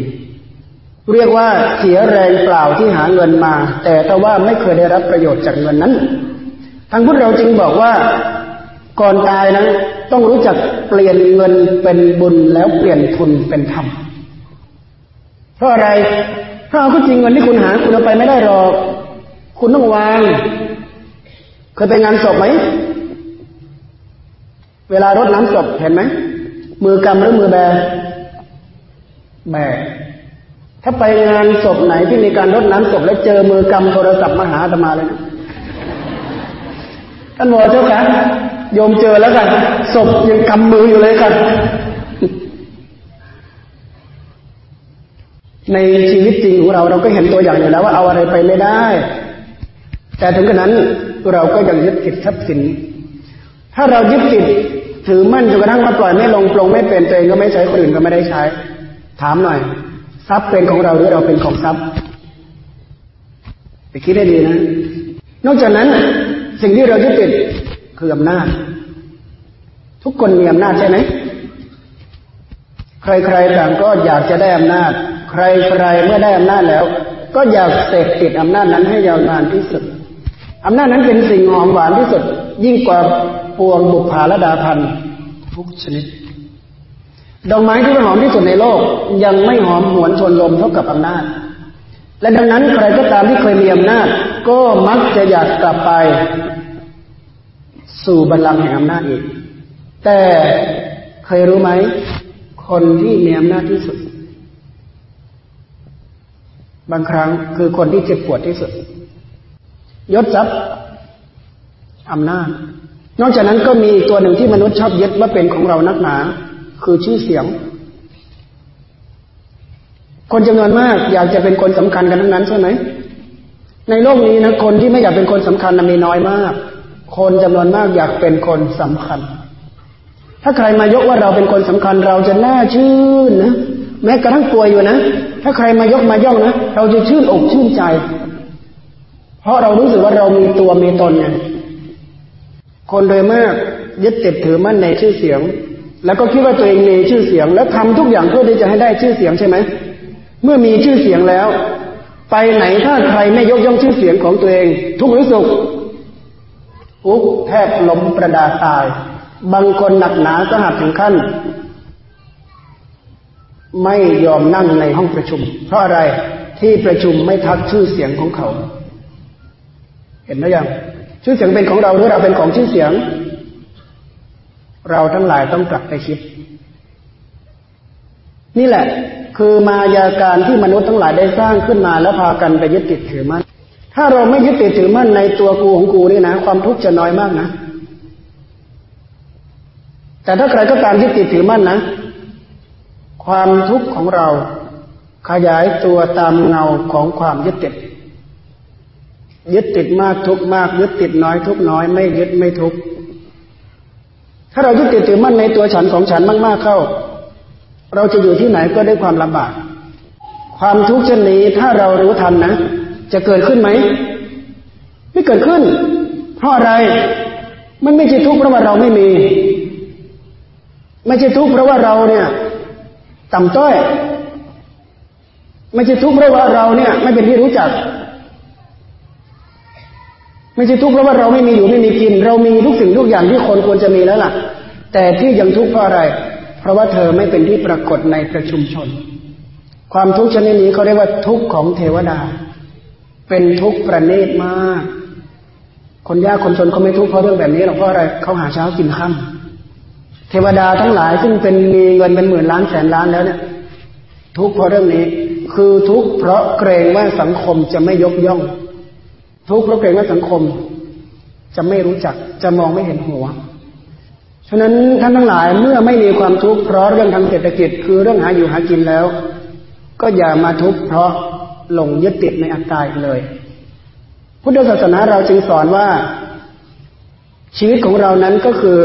Speaker 1: เรียกว่าเสียแรงเปล่าที่หาเงินมา แต่ถ้าว่าไม่เคยได้รับประโยชน์จากเงินนั้น ทางพุทธเราจึงบอกว่าก่อนตายนั้นต้องรู้จักเปลี่ยนเงินเป็นบุญแล้วเปลี่ยนทุนเป็นธรรม เพราะอะไร เพราะเอาก็จริงเงินที่คุณหาคุณเอาไปไม่ได้หรอก คุณต้องวาง เคยไปงานศพไหม เวลารดน้ำศพเห็นไหม มือกำหรือมือแบ แบถ้าไปงานศพไหนที่มีการรดน้ำศพแล้วเจอมือกำโทรศัพท์มาหาธรรมาเลยนะท่านบอกเจ้าค่ะโยมเจอแล้วกันศพยังกำมืออยู่เลยกันในชีวิตจริงของเราเราก็เห็นตัวอย่างอยู่แล้วว่าเอาอะไรไปไม่ได้ แต่ถึงกระนั้นเราก็ยังยึดติดทรัพย์สิน ถ้าเรายึดติดถือมั่นจนกระทั่งมาปล่อยไม่ลงปลงไม่เป็นตัวเองก็ไม่ใช้คนอื่นก็ไม่ได้ใช้ ถามหน่อย ทรัพย์เป็นของเราหรือเราเป็นของทรัพย์ไปคิดให้ดีนะ นอกจากนั้น สิ่งที่เรายึดติดคืออำนาจ ทุกคนมีอำนาจใช่ไหมใครๆต่างก็อยากจะได้อำนาจ ใครๆเมื่อได้อำนาจแล้ว ก็อยากเสพติดอำนาจนั้นให้ยาวนานที่สุดอำนาจนั้นเป็นสิ่งหอมหวานที่สุด ยิ่งกว่าปวงบุพาและดาพันทุกชนิด ดอกไม้ที่หอมที่สุดในโลก ยังไม่หอมหวนชนลมเท่ากับอำนาจ และดังนั้นใครก็ตามที่เคยมีอำนาจ ก็มักจะอยากกลับไป สู่บัลลังก์แห่งอำนาจอีก แต่เคยรู้ไหม คนที่มีอำนาจที่สุด บางครั้งคือคนที่เจ็บปวดที่สุด ยศทรัพย์อำนาจ นอกจากนั้นก็มีตัวหนึ่งที่มนุษย์ชอบยึดว่าเป็นของเรานักหนา คือชื่อเสียง คนจำนวนมากอยากจะเป็นคนสำคัญกันทั้งนั้นใช่ไหม ในโลกนี้นะคนที่ไม่อยากเป็นคนสำคัญมีน้อยมาก คนจำนวนมากอยากเป็นคนสำคัญ ถ้าใครมายกว่าเราเป็นคนสำคัญ เราจะน่าชื่นนะแม้กระทั่งป่วยอยู่นะ ถ้าใครมายกมาย่องนะ เราจะชื่นอกชื่นใจ เพราะเรารู้สึกว่าเรามีตัวมีตนไงคนโดยมากยึดติดถือมั่นในชื่อเสียง แล้วก็คิดว่าตัวเองมีชื่อเสียง แล้วทำทุกอย่างเพื่อที่จะให้ได้ชื่อเสียงใช่ไหม เมื่อมีชื่อเสียงแล้ว ไปไหนถ้าใครไม่ยกย่องชื่อเสียงของตัวเอง ทุกหรือสุขทุกแทบล้มประดาตาย บางคนหนักหนาสหัสถึงขั้น ไม่ยอมนั่งในห้องประชุม เพราะอะไรที่ประชุมไม่ทักชื่อเสียงของเขา เห็นไหมยัง ชื่อเสียงเป็นของเราหรือเราเป็นของชื่อเสียง เราทั้งหลายต้องกลับไปคิด นี่แหละ คือมายาการที่มนุษย์ทั้งหลายได้สร้างขึ้นมาแล้วพากันไปยึดติดถือมั่น ถ้าเราไม่ยึดติดถือมั่นในตัวกูของกูนี่นะ ความทุกข์จะน้อยมากนะ แต่ถ้าใครก็ตามยึดติดถือมั่นนะ ความทุกข์ของเราขยายตัวตามเงาของความยึดติด ยึดติดมากทุกมาก ยึดติดน้อยทุกน้อย ไม่ยึดไม่ทุก ถ้าเรายึดติดถือมั่นในตัวฉันของฉันมากๆเข้า เราจะอยู่ที่ไหนก็ได้ความลำบาก ความทุกข์เช่นนี้ถ้าเรารู้ทันนะ จะเกิดขึ้นไหม ไม่เกิดขึ้น เพราะอะไร มันไม่ใช่ทุกข์เพราะว่าเราไม่มี ไม่ใช่ทุกข์เพราะว่าเราเนี่ย ต่ำต้อย ไม่ใช่ทุกข์เพราะว่าเราเนี่ย ไม่เป็นที่รู้จัก ไม่ใช่ทุกข์เพราะว่าเราไม่มีอยู่ไม่มีกิน เรามีทุกสิ่งทุกอย่างที่คนควรจะมีแล้วล่ะ แต่ที่ยังทุกข์เพราะอะไร เพราะว่าเธอไม่เป็นที่ปรากฏในประชุมชน ความทุกข์ชนิดนี้เขาเรียกว่าทุกข์ของเทวดา เป็นทุกข์ประณีตมาก คนยากคนจนเขาไม่ทุกข์เพราะเรื่องแบบนี้หรอกเพราะอะไรเขาหาเช้ากินค่ำเทวดาทั้งหลายซึ่งเป็นมีเงินเป็นหมื่นล้านแสนล้านแล้วเนี่ย ทุกข์เพราะเรื่องนี้ คือทุกข์เพราะเกรงว่าสังคมจะไม่ยกย่อง ทุกข์เพราะเกรงว่าสังคม จะไม่รู้จักจะมองไม่เห็นหัว ฉะนั้นท่านทั้งหลายเมื่อไม่มีความทุกข์เพราะเรื่องทางเศรษฐกิจคือเรื่องหาอยู่หากินแล้ว ก็อย่ามาทุกข์เพราะหลงยึดติดในอัตตาเลย พุทธศาสนาเราจึงสอนว่า ชีวิตของเรานั้นก็คือ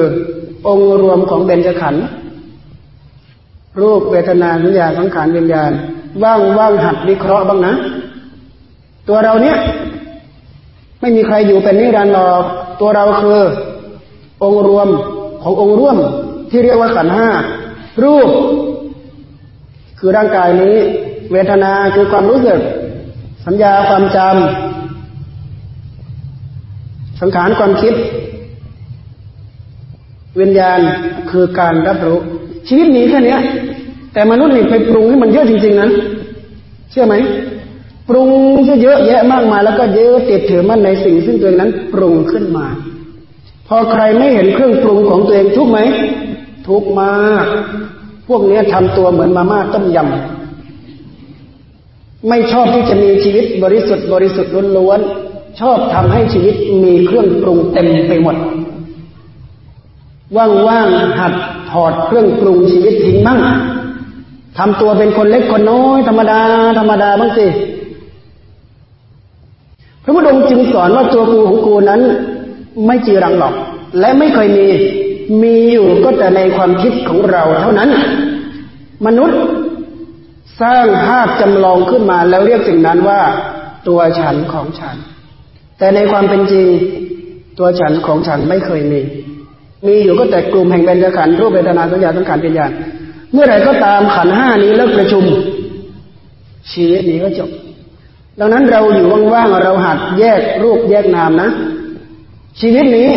Speaker 1: องค์รวมของเบญจขันธ์รูปเวทนาสัญญาสังขารวิญญาณ ว่างว่างหัดวิเคราะห์บ้างนะ ตัวเราเนี้ย ไม่มีใครอยู่เป็นนิรันดร์หรอกตัวเราคือ องค์รวมขององค์ร่วมที่เรียกว่าขันห้ารูป คือร่างกายนี้ เวทนาคือความรู้สึก สัญญาความจำสังขารความคิด วิญญาณคือการรับรู้ ชีวิตนี้แค่นี้แต่มนุษย์นี่ไปปรุงให้มันเยอะจริงๆนะเชื่อไหม ปรุงจะเยอะแยะมากมายแล้วก็เยอะติดถือมันในสิ่งซึ่งตัวเองนั้นปรุงขึ้นมา พอใครไม่เห็นเครื่องปรุงของตัวเองทุกไหม ทุกมาก พวกนี้ทำตัวเหมือนมาม่าต้มยำไม่ชอบที่จะมีชีวิตบริสุทธิ์บริสุทธิ์ล้วนๆชอบทำให้ชีวิตมีเครื่องปรุงเต็มไปหมด ว่างๆหัดถอดเครื่องปรุงชีวิตทิ้งมั่งทำตัวเป็นคนเล็กคนน้อยธรรมดาธรรมดาบ้างสิ พระพุทธองค์จึงสอนว่าตัวกูของกูนั้น ไม่จีรังหรอก และไม่เคยมี มีอยู่ก็แต่ในความคิดของเราเท่านั้น มนุษย์สร้างภาพจำลองขึ้นมาแล้วเรียกสิ่งนั้นว่า ตัวฉันของฉัน แต่ในความเป็นจริง ตัวฉันของฉันไม่เคยมี มีอยู่ก็แต่กลุ่มแห่งเบญจขันธ์รูปเวทนาสัญญาสังขารเป็นญาณเมื่อไหร่ก็ตามขันห้านี้เลิกประชุมชีวิตนี้ก็จบ ดังนั้นเราอยู่ว่างๆเราหัดแยกรูปแยกนามนะ ชีวิตนี้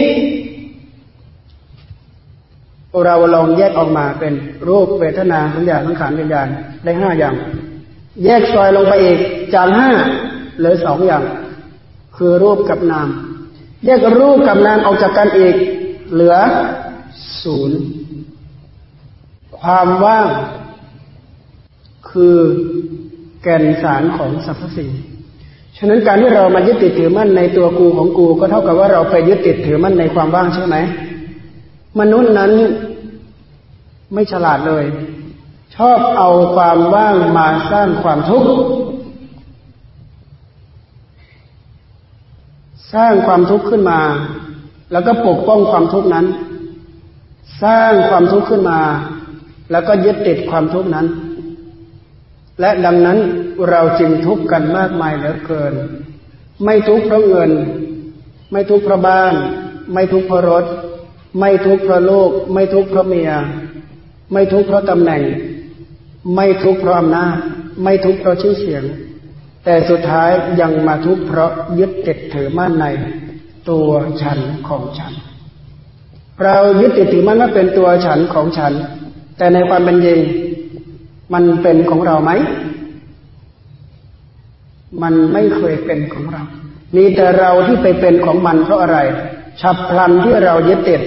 Speaker 1: เราลองแยกออกมาเป็นรูปเวทนาสัญญาสังขารวิญญาณได้ห้าอย่าง แยกซอยลงไปอีกจากห้าเหลือสองอย่าง คือรูปกับนาม แยกรูปกับนามออกจากกันอีก เหลือศูนย์ความว่างคือแก่นสารของสรรพสิ่ง ฉะนั้นการที่เรามายึดติดถือมั่นในตัวกูของกู ก็เท่ากับว่าเราไปยึดติดถือมั่นในความว่างใช่ไหมมนุษย์นั้นไม่ฉลาดเลย ชอบเอาความว่างมาสร้างความทุกข์สร้างความทุกข์ขึ้นมา แล้วก็ปกป้องความทุกข์นั้น สร้างความทุกข์ขึ้นมา แล้วก็ยึดติดความทุกข์นั้น และดังนั้นเราจึงทุกข์กันมากมายเหลือเกิน ไม่ทุกข์เพราะเงิน ไม่ทุกข์เพราะบ้าน ไม่ทุกข์เพราะรถ ไม่ทุกข์เพราะลูก ไม่ทุกข์เพราะเมีย ไม่ทุกข์เพราะตำแหน่ง ไม่ทุกข์เพราะอำนาจ ไม่ทุกข์เพราะชื่อเสียง แต่สุดท้ายยังมาทุกข์เพราะยึดติดถือมั่นใน ตัวฉันของฉัน เรายึดติดถือมั่นว่าเป็นตัวฉันของฉัน แต่ในความเป็นจริง มันเป็นของเราไหม มันไม่เคยเป็นของเรา มีแต่เราที่ไปเป็นของมันเพราะอะไร ฉับพลันที่เรายึดติด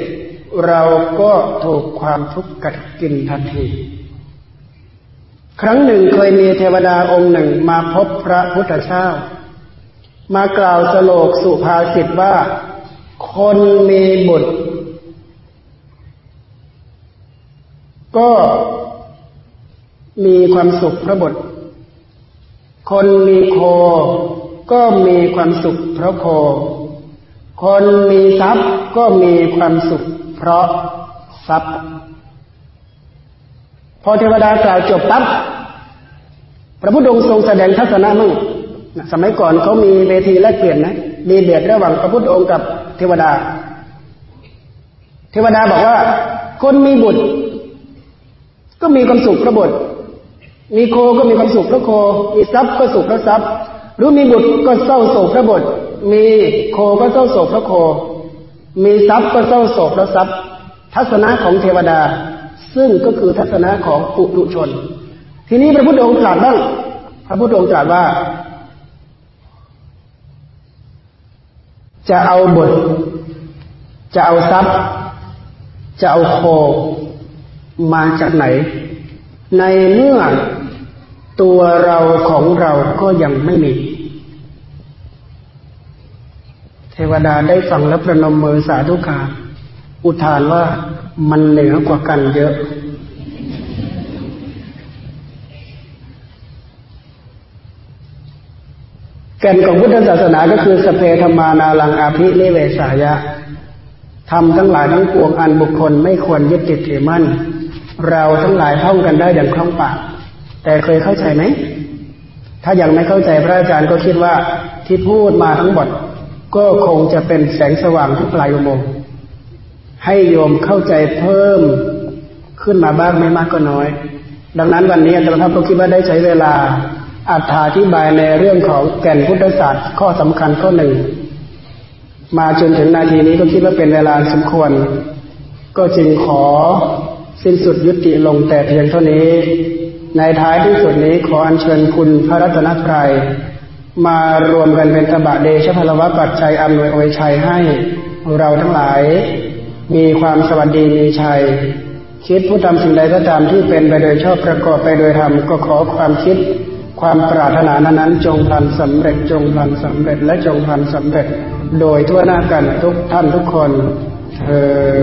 Speaker 1: เราก็ถูกความทุกข์กัดกินทันที ครั้งหนึ่งเคยมีเทวดาองค์หนึ่งมาพบพระพุทธเจ้ามากล่าวสโลกสุภาษิตว่า คนมีบุตร ก็ มีความสุขพระบท คนมีโค ก็มีความสุขเพราะโค คนมีทรัพย์ก็มีความสุข เพราะทรัพย์ พอเทวดากล่าวจบปั๊บพระพุทธองค์ทรงแสดงทัศนะมั่งสมัยก่อนเขามีเวทีแลกเปลี่ยนนะดีเบตระหว่างพระพุทธองค์กับเทวดา เทวดาบอกว่า คนมีบุตร ก็มีความสุขพระบุตร มีโคก็มีความสุขพระโค มีทรัพย์ก็สุขพระทรัพย์ หรือมีบุตรก็เศร้าโศกพระบุตร มีโคก็เศร้าโศกพระโค มีทรัพย์ก็เศร้าโศกพระทรัพย์ ทัศนะของเทวดา ซึ่งก็คือทัศนะของปุถุชน ทีนี้พระพุทธองค์ตรัสบ้าง พระพุทธองค์ตรัสว่า จะเอาบุตร จะเอาทรัพย์ จะเอาโค มาจากไหน ในเมื่อ ตัวเราของเราก็ยังไม่มี เทวดาได้ฟังแล้วประนมมือสาธุการอุทานว่ามันเหนือกว่ากันเยอะ แก่นของพุทธศาสนาก็คือสเพธมานาลังอาภินิเวสายะทำทั้งหลายทั้งปวงอันบุคคลไม่ควรยึดติดถือมั่น เราทั้งหลายท่องกันได้อย่างคล่องปาก แต่เคยเข้าใจไหม ถ้ายังไม่เข้าใจพระอาจารย์ก็คิดว่าที่พูดมาทั้งหมดก็คงจะเป็นแสงสว่างที่ปลายอุโมงค์ให้โยมเข้าใจเพิ่มขึ้นมาบ้างไม่มากก็น้อย ดังนั้นวันนี้อาจารย์ภาพก็คิดว่าได้ใช้เวลาอธิบายในเรื่องของแก่นพุทธศาสตร์ข้อสำคัญข้อหนึ่ง มาจนถึงนาทีนี้ก็คิดว่าเป็นเวลาสมควร ก็จึงขอสิ้นสุดยุติลงแต่เพียงเท่านี้ ในท้ายที่สุดนี้ขออัญเชิญคุณพระรัตนตรัยมารวมกันเป็นตบะเดชพลวะปัจจัยอำนวยอวยชัยให้เราทั้งหลาย มีความสวัสดีมีชัย คิดผู้ทำสิ่งใดก็ตามที่เป็นไปโดยชอบประกอบไปโดยธรรมก็ขอความคิด ความปรารถนานั้นจงพันสำเร็จจงพันสำเร็จและจงพันสำเร็จ โดยทั่วหน้ากันทุกท่านทุกคนเออ